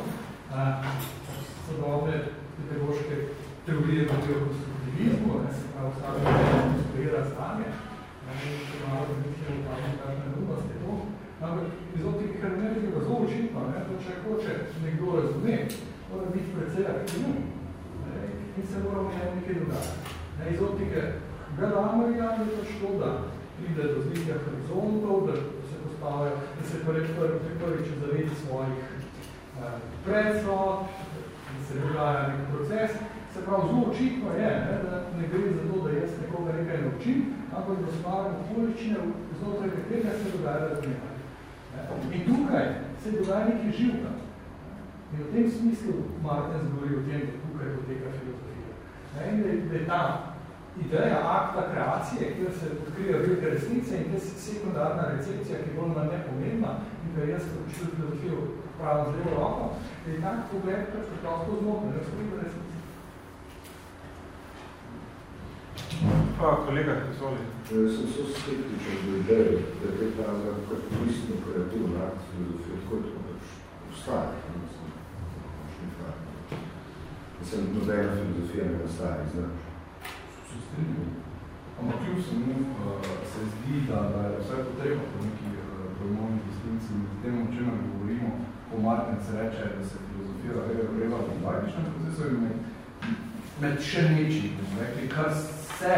Eh, sodobne pedagoške teorije govorijo o konstruktivizmu, ne, se pravi vsako konstruira znanje, ne, in če malo razmišljamo, kakšne kakšne neumnost je to. Ampak iz optike hermenetike je zelo očitno, ne, da če hoče nekdo razumeti, mora biti precej aktivno in se mora v nekaj dodati. Ne, iz optike Gadamarja je to, da pride do zlitja horizontov, da se postavlja, da se prvi prvič zavedi svojih eh, predsod, da se dogaja nek proces. Se pravi, zelo očitno je, ne, da ne gre za to, da jaz nekoga nekaj naučim, ampak da stvarjam okoličine, znotraj katerega se dogaja razmevanje. In tukaj se dogaja nekaj živka. In v tem smislu Martens govori o tem, tukaj poteka filozofija. In da je, da je ta ideja akta kreacije, kjer se odkrijo velike resnice in te sekundarna recepcija, ki je bolj nam nepomembna in da jaz učil filozofijo pravim z levo roko, da je tak pogled pač preprosto zmotno, ne skoliko resnice. Pa, kolega, izvoli. Sem so skeptičen do ideje, da je ta kot koristno kreativno akt filozofije, tako je to pač ustaje. Mislim, nobena filozofija ne nastaja, znaš. Se strinjam. Ampak kljub samo uh, se zdi, da, da je vse potreba po neki uh, pojmovni distinkciji med tem, o čem govorimo, ko Martinc reče, da se filozofija vreva v didaktičnem procesu in med, med še nečim, rekli, kar se,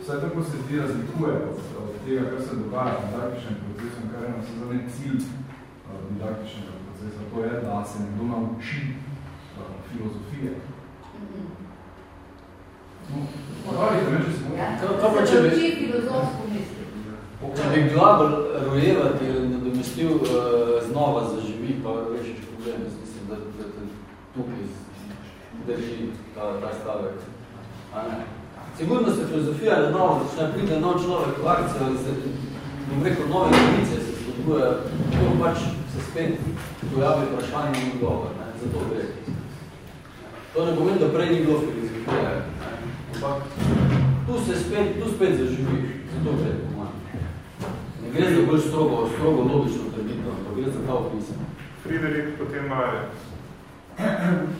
vse tako se zdi, razlikuje od, od tega, kar se dogaja v didaktičnem procesu in kar je na vse zadnje cilj uh, didaktičnega procesa, to je, da se nekdo nauči uh, filozofije. Se Kaj pa, se če bi-. Če bi glabel rojevati ali nadomestil uh, znova zaživi, pa rešiš problem, jaz mislim, da, da, da tukaj drži ta, ta stavek. A ne? Sigurno se filozofija na novo začne pride nov človek v akcijo, z, bom rekel, nove novice se spodbuja, to pač se spet pojavi vprašanje in odgovor, ne? zato gre. To ne pomeni, da prej ni bilo filozofije, ne? ampak tu se spet, tu spet zaživi, zato gre po manj. Ne gre za bolj strogo, strogo logično trditev, ampak gre za ta opisem. Friderik, potem Marja.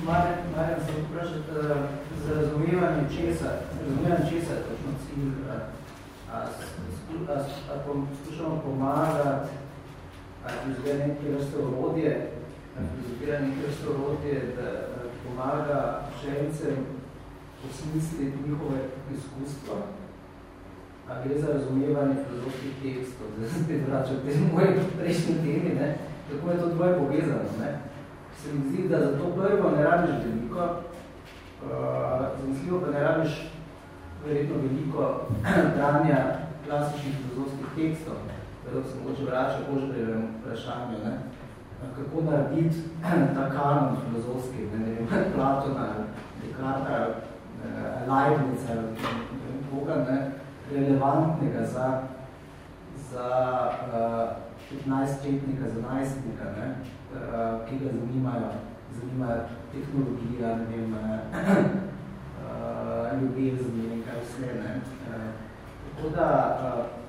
Marjan, Marjan se vprašati, uh, za razumevanje česa, razumevanje česa je točno cilj, uh, a, a, a, a poskušamo pomagati, a filozofira nekaj vrste orodje, a filozofira nekaj vrste orodje, da a, pomaga učencem osmisliti njihove izkustva, a gre za razumevanje filozofskih tekstov, da se spet vračam te moje prejšnje temi, ne, kako je to dvoje povezano, ne. Se mi zdi, da za to prvo ne rabiš veliko, uh, zamisljivo pa ne rabiš verjetno veliko branja klasičnih filozofskih tekstov, da se mogoče vrača Božbrevem vprašanju, ne. Kako narediti ta kanon filozofski, ne, vem, Platona, Descartes, eh, Leibnica, ne vem koga, ne, relevantnega za, za uh, 15-letnika, za najstnika, ne, uh, ki ga zanimajo, zanimajo tehnologija, ne vem, uh, ljubezni, ne vem kaj vse, ne. Uh, tako da, uh,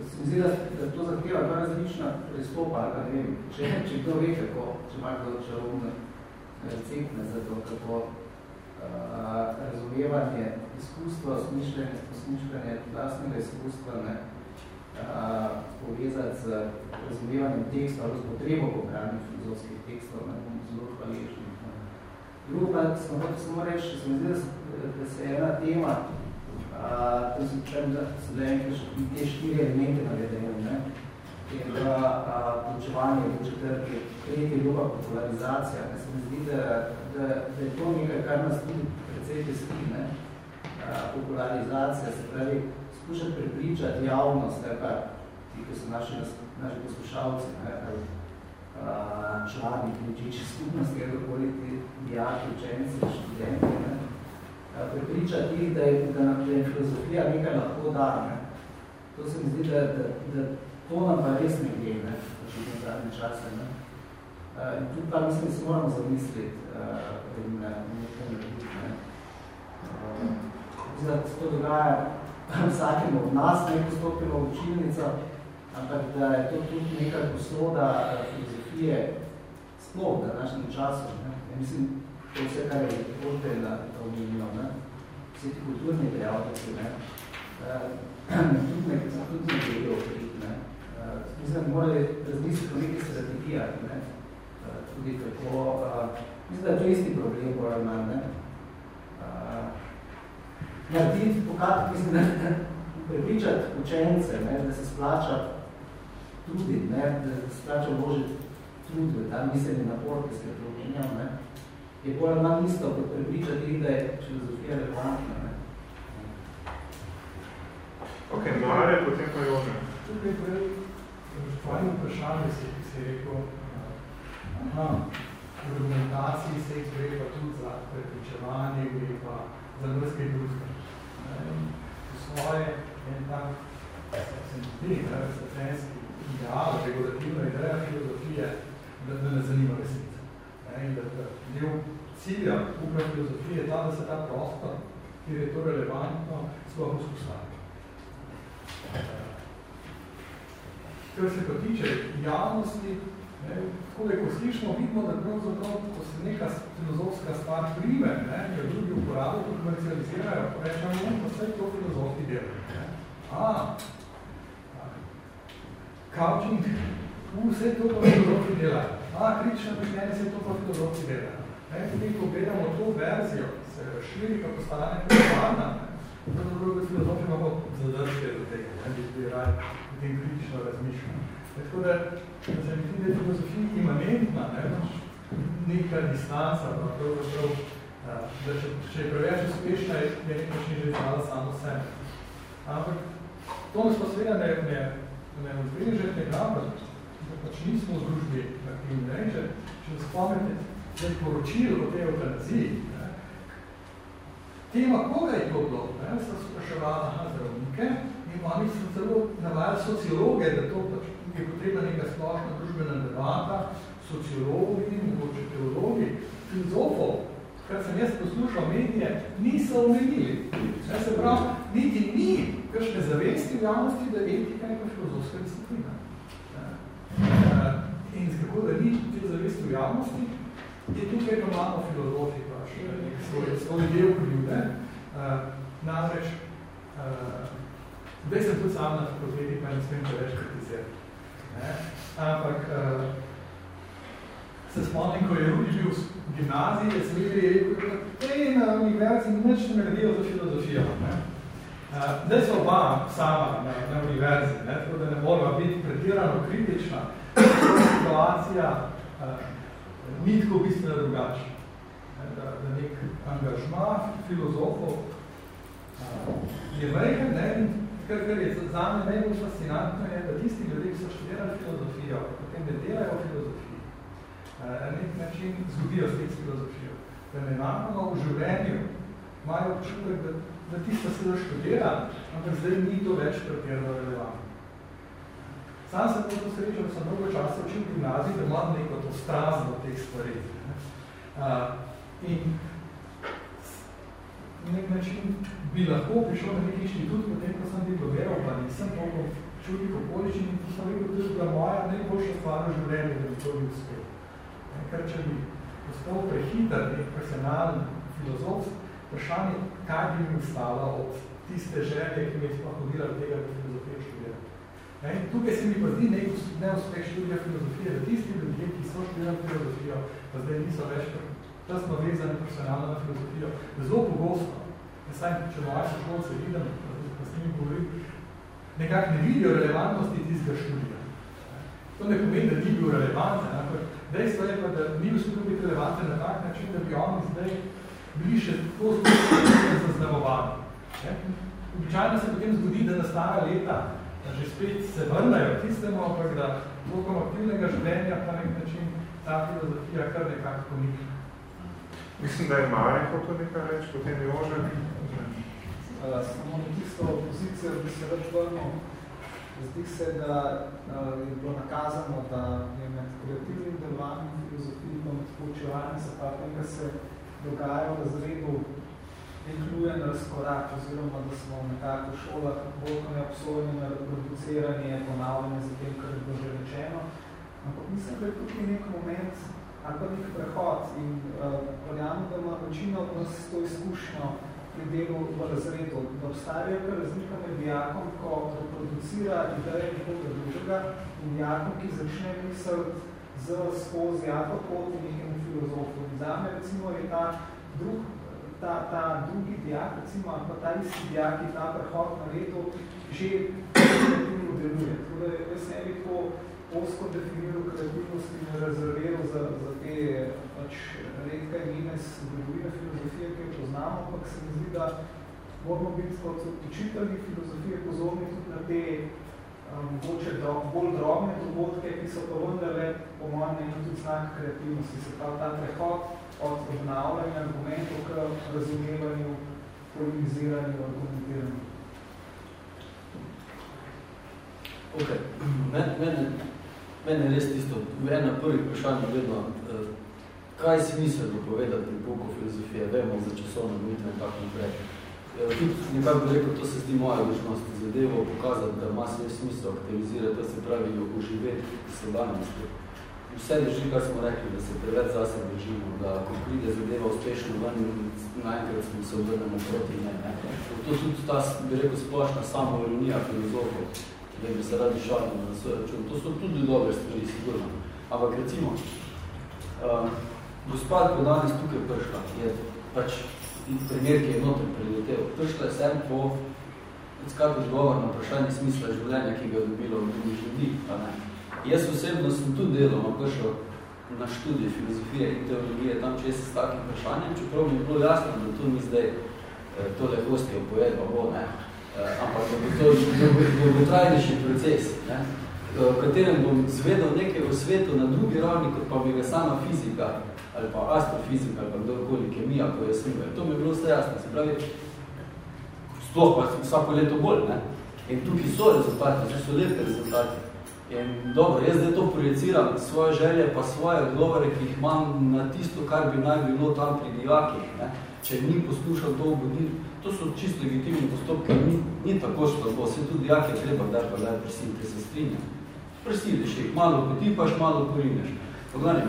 se mi zdi, da, da to zahteva dva različna pristopa, ali ne vem, če, če kdo ve kako, če ima kdo čarovne receptne za to, kako uh, razumevanje izkustva, osmišljanje, osmišljanje vlastnega izkustva, ne, uh, povezati z razumevanjem tekstov ali z potrebo po branju filozofskih tekstov, ne, bom zelo hvaležni. Drugo pa smo hotel samo reči, se mi zdi, da se, se ena tema, uh, to sem čem, da so nekaj te štiri elemente navedene, ne, in da poučevanje v četrti, tretji je druga popularizacija. Ne, se mi zdi, da, da, da je to nekaj, kar nas tudi precej testi, ne, uh, popularizacija, se pravi, skušati prepričati javnost, ne, pa ti, ki so naši, naši poslušalci, ne, ali člani ključiči skupnosti, kakorkoli ti dijaki, učenci, študenti, ne, prepričati jih, da je, da, da je filozofija nekaj lahko da. Ne. To se mi zdi, da, da, da to nam pa res ne gre, ne, očitno zadnje čase. Ne. Uh, in tudi pa mislim, da se moramo zamisliti uh, in nekaj narediti. Ne. Uh, da se to dogaja vsakemu od nas, ne postopimo v učilnico, ampak da je to tudi nekaj posoda filozofije sploh v današnjem času. Ne. Ja, mislim, to vse, kar je poštena omenilo, ne. vse ti kulturni dejavnosti, ne. tudi nekaj, tudi nekaj je oprit, ne. Mislim, da morali razmisliti o nekaj strategijah, ne. tudi kako, mislim, da je to isti problem, bolj manj, ne narediti, pokazati, mislim, da prepričati učence, ne, da se splača truditi, ne, da se splača vložiti trud v ta miselni napor, ki se je promenjal, ne, je bolj manj isto, kot prepričati, da je filozofija relevantna. Ne. Ok, Mare, potem pa Jože. Tukaj prej, v tvojim vprašanju si, si rekel, aha, v argumentaciji se jih gre pa tudi za prepričevanje, gre pa za mrske družbe. V svoje en tak, se mi zdi, resecenski ideal, regulativna ideja filozofije, da, da ne zanima In da, del cilja ukrat filozofije je ta, da se ta prostor, kjer je to relevantno, sploh vzpostavi. Kar se pa tiče javnosti, ne, tako da ko slišimo, vidimo, da pravzaprav, ko se neka filozofska stvar prime, ne, jo drugi uporabijo, to komercializirajo, rečemo, da vse to filozofi delajo. A, couching, vse to pa filozofi dela. A, kritično mišljenje se to pa filozofi dela. Ne, ko gledamo to verzijo, se razširi, ko postane prevarna, to je drugo, da filozofi imamo zadržke do tega, ne, bi raj potem kritično razmišljamo. Tako da, da se mi tudi filozofija imanentna, ne, neka distanca, pa pravzaprav, da če, če je preveč uspešna, je nek način že znala samo sebe. Ampak to nas pa seveda ne, ne, ne odveže tega, da pač nismo v družbi aktivni. Ne? Če, če spomnite, da je poročilo o tej ne? tema, koga je to bilo, ne? sta spraševala zdravnike in oni so celo navajali sociologe, da to pač je potrebna neka splošna družbena debata, sociologi, mogoče teologi, filozofov, kar sem jaz poslušal medije, niso omenili. Se pravi, niti ni kakšne zavesti v javnosti, da etika je pa filozofska disciplina. In kako da ni te zavesti v javnosti, je tukaj pa malo filozofi, pa še svoj, svoj del krivde. Namreč, zdaj sem tudi sam na fakulteti, pa ne smem preveč kritizirati. Ampak, se spomnim, ko je Rudi bil v gimnaziji, je rekel, da na univerzi nič ne naredijo za filozofijo. Ne? Zdaj so oba sama na, na univerzi, ne? tako da ne moramo biti pretirano kritična. Situacija uh, ni tako bistveno drugače. Da, da nek angažma filozofov uh, je vreken, ne? kar, kar je za me najbolj fascinantno, je, da tisti ljudje, ki so študirali filozofijo, potem ne delajo filozofijo, na nek način zgubijo spet filozofijo. Da ne namamo v življenju imajo občutek, da, da tisto se da študira, ampak zdaj ni to več pretirano relevantno. Sam sem to srečal, sem mnogo časa učil v gimnaziji, da imam neko to strazno teh stvari. Uh, in na nek način bi lahko prišel na nek inštitut, potem, ko sem diplomiral, pa nisem toliko čudnih okoličin in to sem rekel, da moja najboljša stvar v življenju, da bi to bi uspel. Ker če bi postal prehiter nek personalni filozof, vprašanje, kaj bi mi ustalo od tiste želje, ki mi je sploh tega. In tukaj se mi pa zdi neuspeh študija filozofije, da tisti ljudje, ki so študirali filozofijo, pa zdaj niso več tesno vezani profesionalno na filozofijo, zelo pogosto, ne saj, če moja soškolce vidim, pa s njimi govorim, nekako ne vidijo relevantnosti tistega študija. To ne pomeni, da ni bil relevanten, ampak dejstvo je pa, da ni uspel biti relevanten na tak način, da bi oni zdaj bili še tako zaznamovani. Običajno se potem zgodi, da na stara leta že spet se vrnajo tistemu, ampak da tokom aktivnega življenja pa nek način ta filozofija kar nekako ponikne. Mislim, da je Marek to nekaj reč, potem je Jože. Samo na tisto pozicijo bi se več vrnil. Zdi se, da je bilo nakazano, da je med kreativnim delovanjem filozofiji pa med poučevanjem se pa nekaj se dogaja v razredu neklujen razkorak, oziroma da smo nekako v šolah bolj ne obsojeni na reproduciranje, ponavljanje za tem, kar je bilo že rečeno. Ampak mislim, da je tukaj nek moment ali pa nek prehod in uh, verjamem, da ima večina od nas to izkušnjo pri delu v razredu, da obstajajo kar razlika med dijakom, ko reproducira ideje nekoga drugega in dijakom, ki začne misliti z skozi jako pot nekemu filozofu. In zame recimo je ta, drug, ta, ta drugi dijak, recimo, ali pa ta isti dijak, ki ta prehod na leto že kreativno deluje. Tako da jaz ne bi to osko definiral kreativnosti in rezerviral za, za te pač redke imene zgodovine filozofije, ki jo poznamo, ampak se mi zdi, da moramo biti kot učitelji filozofije pozorni tudi na te mogoče dro, bolj drobne dogodke, ki so pa vendarle, po mojem mnenju, tudi znak kreativnosti. Se pravi, ta prehod od obnavljanja argumentov k razumevanju, polemiziranju, argumentiranju. Ok, mene, mene, res tisto, ena prvih vprašanj vedno, eh, kaj je smiselno povedati pouko filozofije, vemo za časovno mitno in tako naprej. Eh, tudi nekako bi rekel, to se zdi moja dužnost, zadevo pokazati, da ima svoj smisel aktivizirati, to se pravi jo uživeti sedanjosti. Vse drži, kar smo rekli, da se preveč zase držimo, da ko pride zadeva uspešno ven, naenkrat smo se obrnemo proti ne. ne. To tudi ta, bi rekel, splošna samoironija filozofov, da bi se radi šalili na svoj račun. To so tudi dobre stvari, sigurno. Ampak recimo, uh, gospod, ko danes tukaj prišla, je pač primer, ki je noter priletel. Prišla je sem po skrat odgovor na vprašanje smisla življenja, ki ga je dobilo od drugih ljudi. Pa ne. Jaz osebno sem tudi deloma prišel na študij filozofije in teologije tam čez s takim vprašanjem, čeprav mi je bilo jasno, da to ni zdaj eh, tole gosti opovedba, bo, ne. Eh, ampak da bi to dolgotrajnejši proces, ne, eh, v katerem bom zvedel nekaj o svetu na drugi ravni, kot pa bi ga sama fizika ali pa astrofizika ali pa kdorkoli kemija pojasnila. To mi je bilo vse jasno. Se pravi, sploh pa vsako leto bolj. Ne? In tukaj so rezultati, zdaj so lepe rezultati. In dobro, jaz zdaj to projeciram, svoje želje pa svoje odgovore, ki jih imam na tisto, kar bi naj bilo tam pri dijakih. Ne? Če ni poslušal to obuditi, to so čisto legitimni postopki, ni, ni tako slabo, se tudi dijake treba kdaj pa daj prisiliti, se strinjam. Prisiliš jih, malo potipaš, malo porineš. Pogledaj,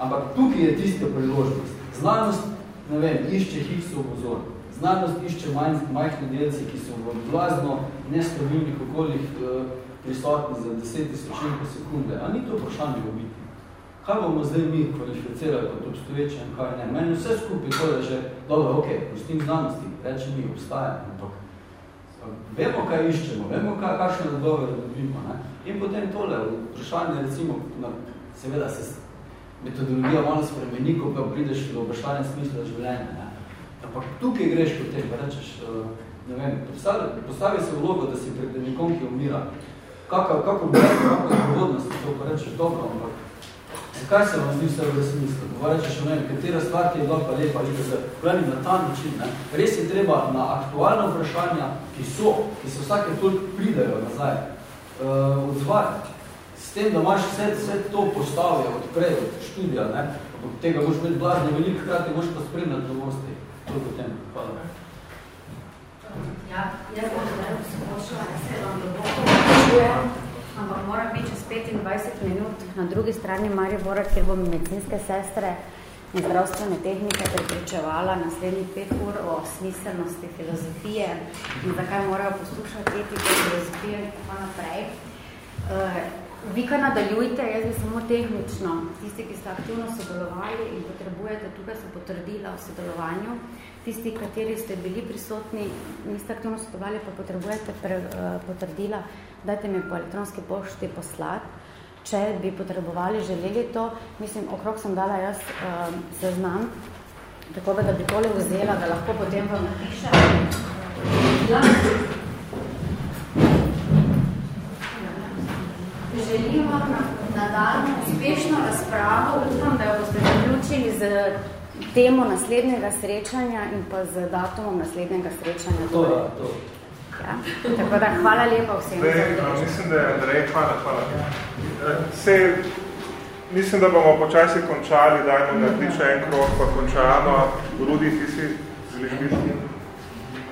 ampak tukaj je tista priložnost. Znanost, ne vem, išče Higgsov bozon. Znanost išče majhne delce, ki so v blazno nestabilnih okoljih eh, prisotni za 10 tisočinko sekunde. A ni to vprašanje v biti? Kaj bomo zdaj mi kvalificirali kot obstoječe in kaj ne? Meni vse skupaj to je že, dobro, ok, prostim znanosti, reči mi, obstaja, ampak vemo, kaj iščemo, vemo, kaj, kakšne odgovore dobimo. Ne? In potem tole vprašanje, recimo, na, seveda se metodologija malo spremeni, ko pa prideš do vprašanja smisla življenja. Ne? Ampak tukaj greš potem, rečeš, eh, ne vem, postavi, postavi se vlogo, da si pred nekom, ki umira. Kako, kako bi je pogodnost, to pa rečeš, dobro, ampak kaj se vam zdi vse v smislu? Pa rečeš, ne katera stvar ti je bila pa lepa, da se pravi na ta način. Ne? Res je treba na aktualna vprašanja, ki so, ki se vsake toliko pridajo nazaj, uh, odzvajati. S tem, da imaš vse, vse to postavje od prej, od študija, ne? tega boš imeti blazno veliko, krati boš pa spremljati novosti. Toliko tem. Hvala. Ja, jaz bom ampak moram biti čez 25 minut na drugi strani Maribora, kjer bom medicinske sestre in zdravstvene tehnike pripričevala naslednjih pet ur o smiselnosti filozofije in zakaj morajo poslušati etiko, filozofijo in tako naprej. Uh, Vi, kar nadaljujte, jaz bi samo tehnično, tisti, ki ste aktivno sodelovali in potrebujete, tukaj se potrdila v sodelovanju, tisti, kateri ste bili prisotni, niste aktivno sodelovali, pa potrebujete pre, uh, potrdila, dajte mi po elektronski pošti poslati, če bi potrebovali, želeli to, mislim, okrog sem dala jaz uh, seznam, tako da bi tole vzela, da lahko potem vam napišem. Želim vam nadaljno uspešno razpravo. Upam, da jo boste zaključili z temo naslednjega srečanja in pa z datumom naslednjega srečanja. To je to. Ja. Tako da hvala lepa vsem. Zdaj, no, mislim, da je Andrej, hvala, hvala. Se, mislim, da bomo počasi končali, dajmo narediti še en krok, pa končano. Rudi, ti si biti?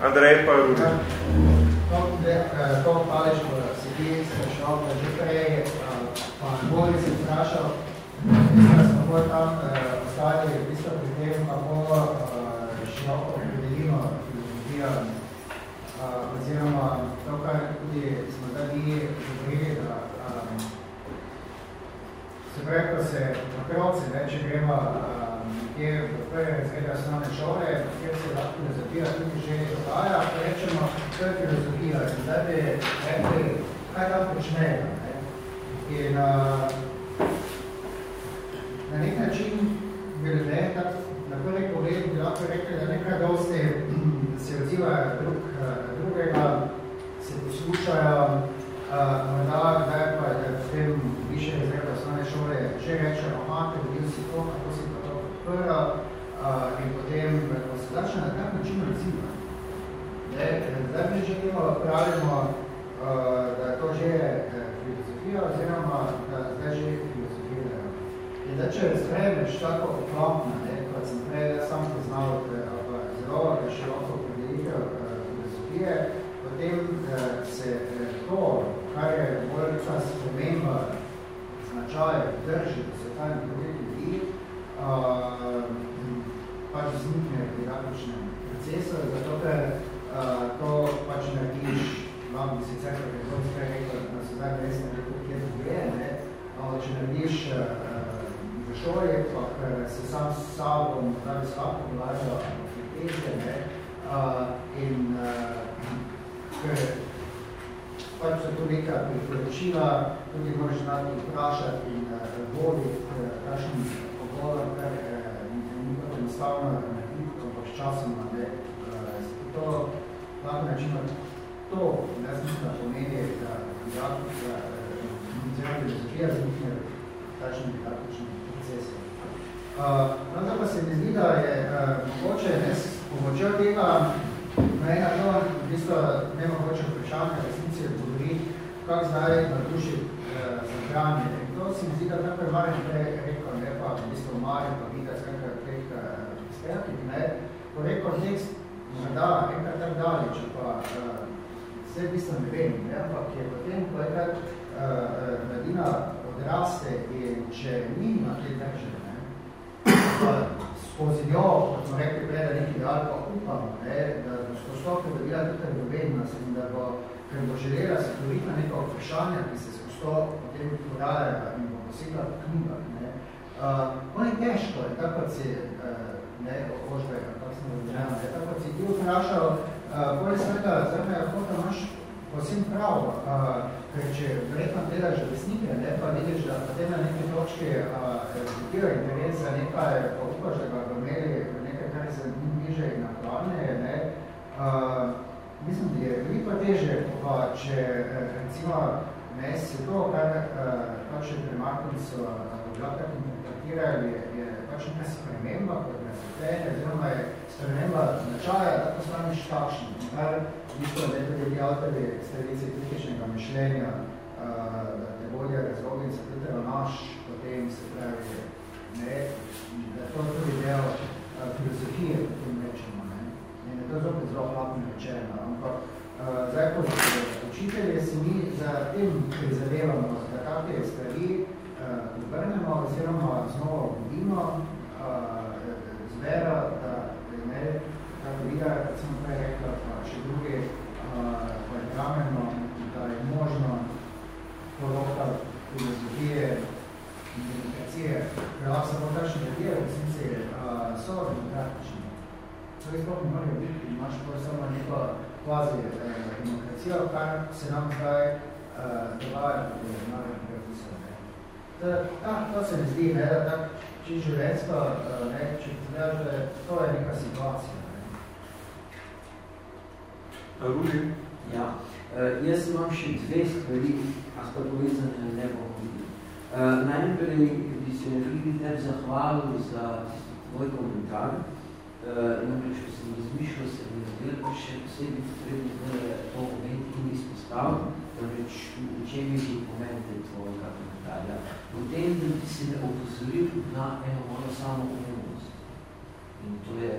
Andrej pa Rudi. To, to pališ, ti sprašal, da že prej, pa bolj si vprašal, da smo bolj tam ostali v bistvu tem, kako široko opredelimo filozofija, oziroma to, kar tudi smo da mi govorili, da se pravi, ko se otroci, če gremo nekje v prve razrede osnovne šole, kjer se lahko filozofija tudi že dogaja, pa rečemo, to je filozofija. In zdaj bi rekli, kaj tam počnejo. Ne? In na nek način bi ljudje, na prvi pogled bi lahko rekli, da nekaj dosti se odzivajo drug na drugega, se poslušajo, uh, morda kdaj pa je v tem više razreda osnovne šole že rečejo, aha, te vodil si to, kako si pa to podprl, uh, in potem se začne na tak način odzivati. Zdaj mi že pravimo, da je to že filozofija, oziroma da zdaj že filozofirajo. In zdaj, če spremeš tako oklopno, ne samo poznal zelo široko predelitev eh, filozofije, potem eh, se eh, to, kar je bolj rečena sprememba značaja drži v svetanju drugih ljudi, pač vznikne v didaktičnem procesu, zato ker to pač narediš, vam bi sicer, kot je zelo rekel, na sedaj res ne rekel, kje to gre, ne, ampak če narediš šoli, pa se sam s sabo, morda bi slabo pogovarjal fakultete, ne, in ker pač so tu neka priporočila, tudi moraš znati vprašati in voditi kakšen pogovor, kar ni kot enostavno narediti, ampak s časom ne, to lahko način to, jaz mislim, da pomeni, da digitalizirati filozofija znikne takšnim didaktičnim procesom. Uh, pa se mi zdi, da je uh, mogoče ne, s pomočjo tega na ena to, v bistvu ne mogoče vprašanje, resnici odgovori, kak zdaj na duši uh, zahranje. In to se mi zdi, da tako je Marjan prej rekel, ne pa v bistvu Marjan pa videti skakaj teh uh, ne, ko rekel tekst, morda enkrat tak daleč, pa uh, vse v bistvu ne vem, ne, ampak je potem, ko je krat uh, mladina odraste in če ni na te drže, ne, skozi njo, kot smo rekli prej, da neki dal pa upamo, ne, da bo skostoke dobila tukaj dovednost in da bo, ker bo želela se govoriti na neka vprašanja, ki se skosto potem podajajo in bo posegla v knjigah, ne, uh, on je težko, je tako si, uh, ne, ožbe, kako sem razumljena, ne, tako si ti vprašal, uh, bolj svega, zrme, kako imaš posebno prav, uh, ker če verjetno gledaš resnike, ne, pa vidiš, da potem na neke točke rezultira uh, interes za nekaj, pa upaš, da ga imeli nekaj, kar se niže in aktualne, ne, uh, mislim, da je veliko teže, pa če recimo ne, se to, kar uh, pač je pri Markovnicu uh, interpretirali, je, je pač nekaj sprememba, kot nasvetljenje, oziroma je sprememba značaja, da postaneš takšen, kar isto ne tudi avtori stredice kritičnega mišljenja, da te vodijo razlogi in se tudi naš potem se pravi, ne, da je to tudi del filozofije, potem rečemo, ne. In je to zopet zelo hlapno rečeno, ampak zdaj kot učitelje si mi za tem prizadevamo, da kakve stvari vrnemo oziroma znovo vidimo, zbera, da ne, kako kot sem prej rekla, pa še druge programeno, da je možno poroka filozofije in demokracije, ker lahko samo takšne ljudje, v resnici so demokratični. To ne morajo biti, imaš pa samo neko kvazi demokracijo, kar se nam zdaj dogaja, kot je malo prepisane. To se mi zdi, ne, da če življenjsko, ne, če gledaš, da to je neka situacija. Rudi? Ja. Uh, jaz imam še dve stvari, a sta povezane ne bom videl. Uh, najprej bi se Friedrich zahvalil za tvoj komentar. Uh, namreč, ko sem izmišljal, se mi zdel, še posebej potrebno, da je to moment in izpostavil, namreč v čem je bil pomen tvojega komentarja. V tem, da bi se ne opozoril na eno mojo samo umevnost. In to je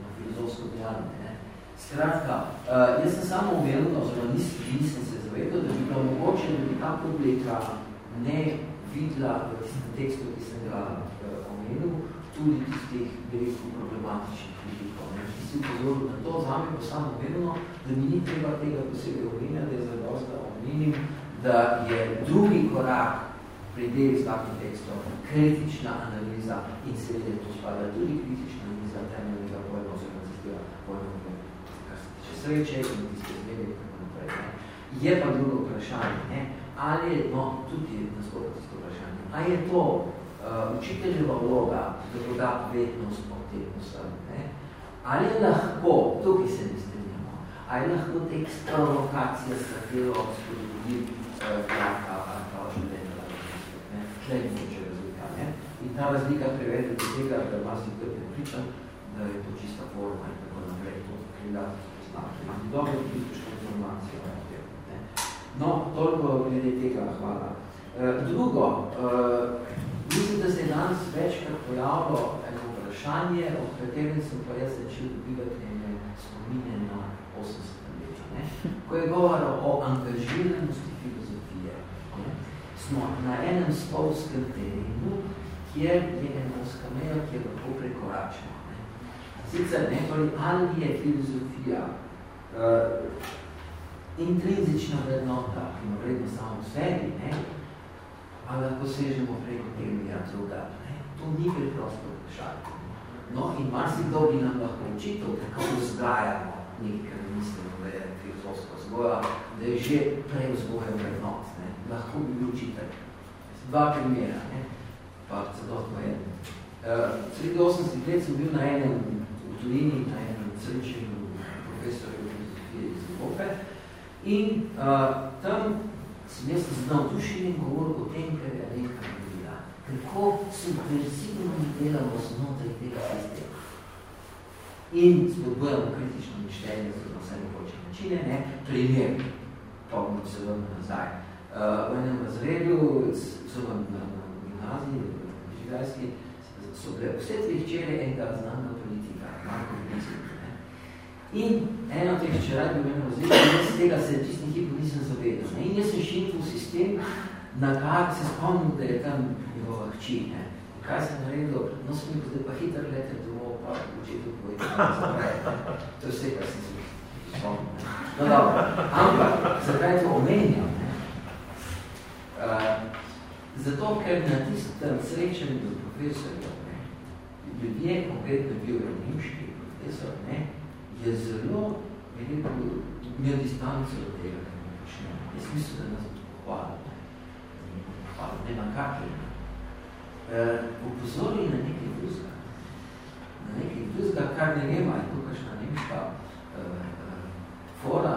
na filozofsko dejanje. Skratka, uh, jaz sem samo uvedel, oziroma nisem, nisem se zavedal, da bi bilo mogoče, da bi ta publika ne videla v tekstu, ki sem ga uh, omenil, tudi tistih veliko problematičnih vidikov. Če si upozoril na to, zame bo samo uvedeno, da mi ni treba tega posebej omenjati, da je zadost, da omenim, da je drugi korak pri deli s takim tekstom kritična analiza in seveda to spada tudi kritična analiza temeljnega pojma, oziroma zastira pojma sreče in tiste zmede in tako naprej. Ne. Je pa drugo vprašanje, ne, ali je, no, tudi naskoro tisto vprašanje, a je to uh, učiteljeva vloga, da poda vednost o tem vsem, ne, ali lahko, tukaj se ne strinjamo, ali lahko tekst provokacija, s katero spodobodi kraka uh, ali pa ne, tle je moče razlika, ne, in ta razlika privede do tega, da vas je to pripričan, da je to čista forma in tako naprej, to krila in dobro kritično informacijo. No, toliko glede tega, hvala. E, drugo, e, mislim, da se je danes večkrat pojavilo eno vprašanje, od katerem sem pa jaz začel dobivati ene spomine na 80 leta. Ne? Ko je govora o angažiranosti filozofije, ne? smo na enem spolskem terenu, kjer je ena oskameja, ki je lahko prekoračena. Sicer ne, torej, ali je filozofija uh, intrinzična vrednota, ki ima vredno samo v sebi, ne, ali lahko sežemo preko tega druga. To ni preprosto vprašanje. No, in marsikdo bi nam lahko učitev, kako vzgajamo nekaj, mislimo, da je filozofsko vzgoja, da je že prej vzgoja vrednot. Ne? Lahko bi bil učitelj. Dva primera, ne? pa celotno en. Uh, sredi 80 let sem bil na enem v Tulini, na enem srečenju profesorja filozofije iz Evrope in uh, tam sem jaz z navdušenjem govoril o tem, kar je nekaj naredila. Kako subversivno delamo znotraj tega sistema. In spodbujamo kritično mišljenje za vse mogoče načine, ne, primer, pomnim se vam nazaj. Uh, v enem razredu, so vam na, na gimnaziji, v so bile vse tri hčere enega znanga politika, Marko Vinci. In ena od teh hčeraj bi meni razredu, jaz tega se tistih hipo nisem zavedal. Ne? In jaz sem šel v sistem, na kar se spomnim, da je tam njegova hči. Ne? Kaj sem naredil? No, sem mi zdaj pa hitro letel domov, pa učitelj povedal. To je vse, kar sem se spomnil. No, dobro. Ampak, zakaj to omenjam? Ne? Uh, zato, ker na tistem srečanju do profesorja, ne, ljudje, konkretno bil je nemški profesor, ne, je zelo, rekel, imel distanco od tega, kar mu počne. Jaz mislim, da nas pohvalil. Hvala, ne na kakaj. Uh, upozori na nekaj druzga. Na nekaj druzga, kar ne vem, je to kakšna nemška uh, uh, fora,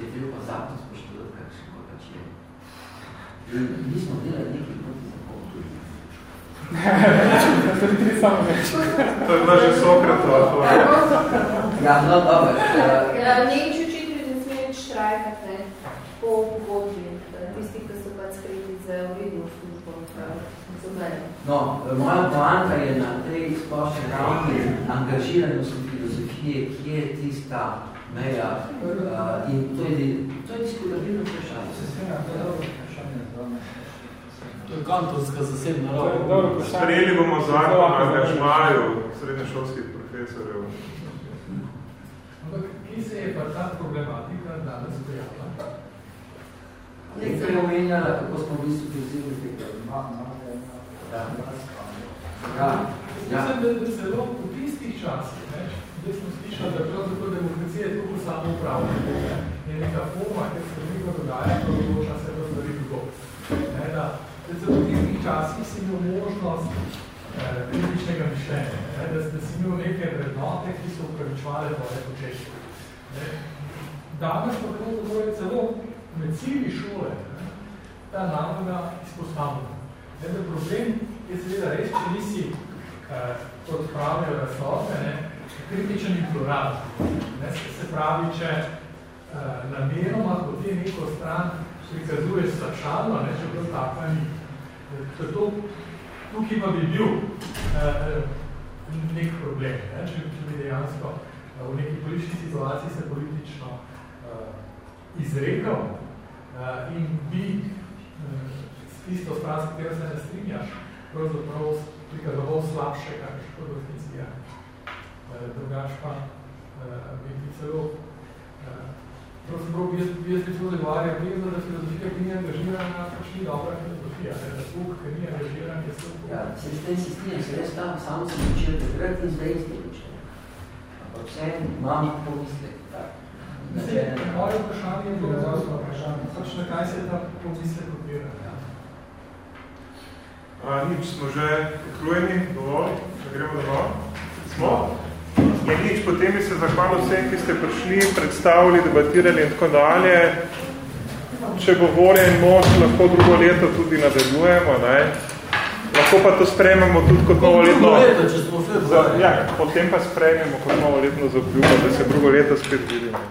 je treba zakon spoštovati, kakšen pač je. In mi smo delali nekaj je tri samo več. To je bila že Sokratova fora. Ja, no, dobro. Ja, Nemči učitelji ne smejo štrajkati, ne, po pogodbi, tisti, ki so pač sprejeti za uredno službo, mene. No, moja poanta je na tej splošni ravni angažiranosti filozofije, ki je tista meja uh, in to je, to je diskutabilno vprašanje. Se smena, to je dobro vprašanje za me. Kantovska zasebna rava. Sprejeli bomo zakon o angažmaju srednješolskih profesorjev. Ampak, kje se je pa ta problematika danes pojavila? Nekaj je omenjala, kako smo v bistvu prizivili tega. Ja. Ja. Ja. Mislim, da, da zelo v tistih časih, ne, da smo slišali, da pravzaprav demokracija je tako samo upravljanje. Je neka forma, ker se veliko dogaja, to odloča se da stvari kdo. Ne, da, se v tistih časih si imel možnost eh, kritičnega mišljenja, ne, da, da si imel neke vrednote, ki so upravičevale tvoje počešče. Danes pa pravzaprav je celo med cilji šole ne, ta naloga izpostavljena. Ne, da problem je seveda res, če nisi eh, kot pravijo razsodne, ne, kritičen in plural. Ne, se, pravi, če eh, namenoma potem neko stran prikazuješ slabšalno, ne, če bilo tako ni. To, to, tukaj pa bi bil eh, nek problem, ne, če, če bi dejansko eh, v neki politični situaciji se politično eh, izrekel eh, in bi eh, tisto stran, s katero se ne strinjaš, pravzaprav prikazoval slabše, kar je škodo resnicija. E, drugač pa e, bi celo e, pravzaprav bi jaz, jaz bi celo zagovarjal da filozofija, ki ni angažirana, pač ni dobra filozofija, da slug, ki ni angažiran, je slug. Ja, se s tem se strinjam, se res tam samo sem učil takrat in zdaj isti učil. Ampak vse imam pomislek, tak. Moje vprašanje je bilo vprašanje, na kaj se ta pomislek opira? A, nič, smo že utrujeni, dovolj, da gremo domov. Smo? Je nič, potem bi se zahvalil vsem, ki ste prišli, predstavili, debatirali in tako dalje. Če bo volja in moč, lahko drugo leto tudi nadaljujemo. Ne? Lahko pa to sprejmemo tudi kot novoletno... Leto, če smo za, ja, potem pa sprejmemo kot novoletno zaobljubo, da se drugo leto spet vidimo.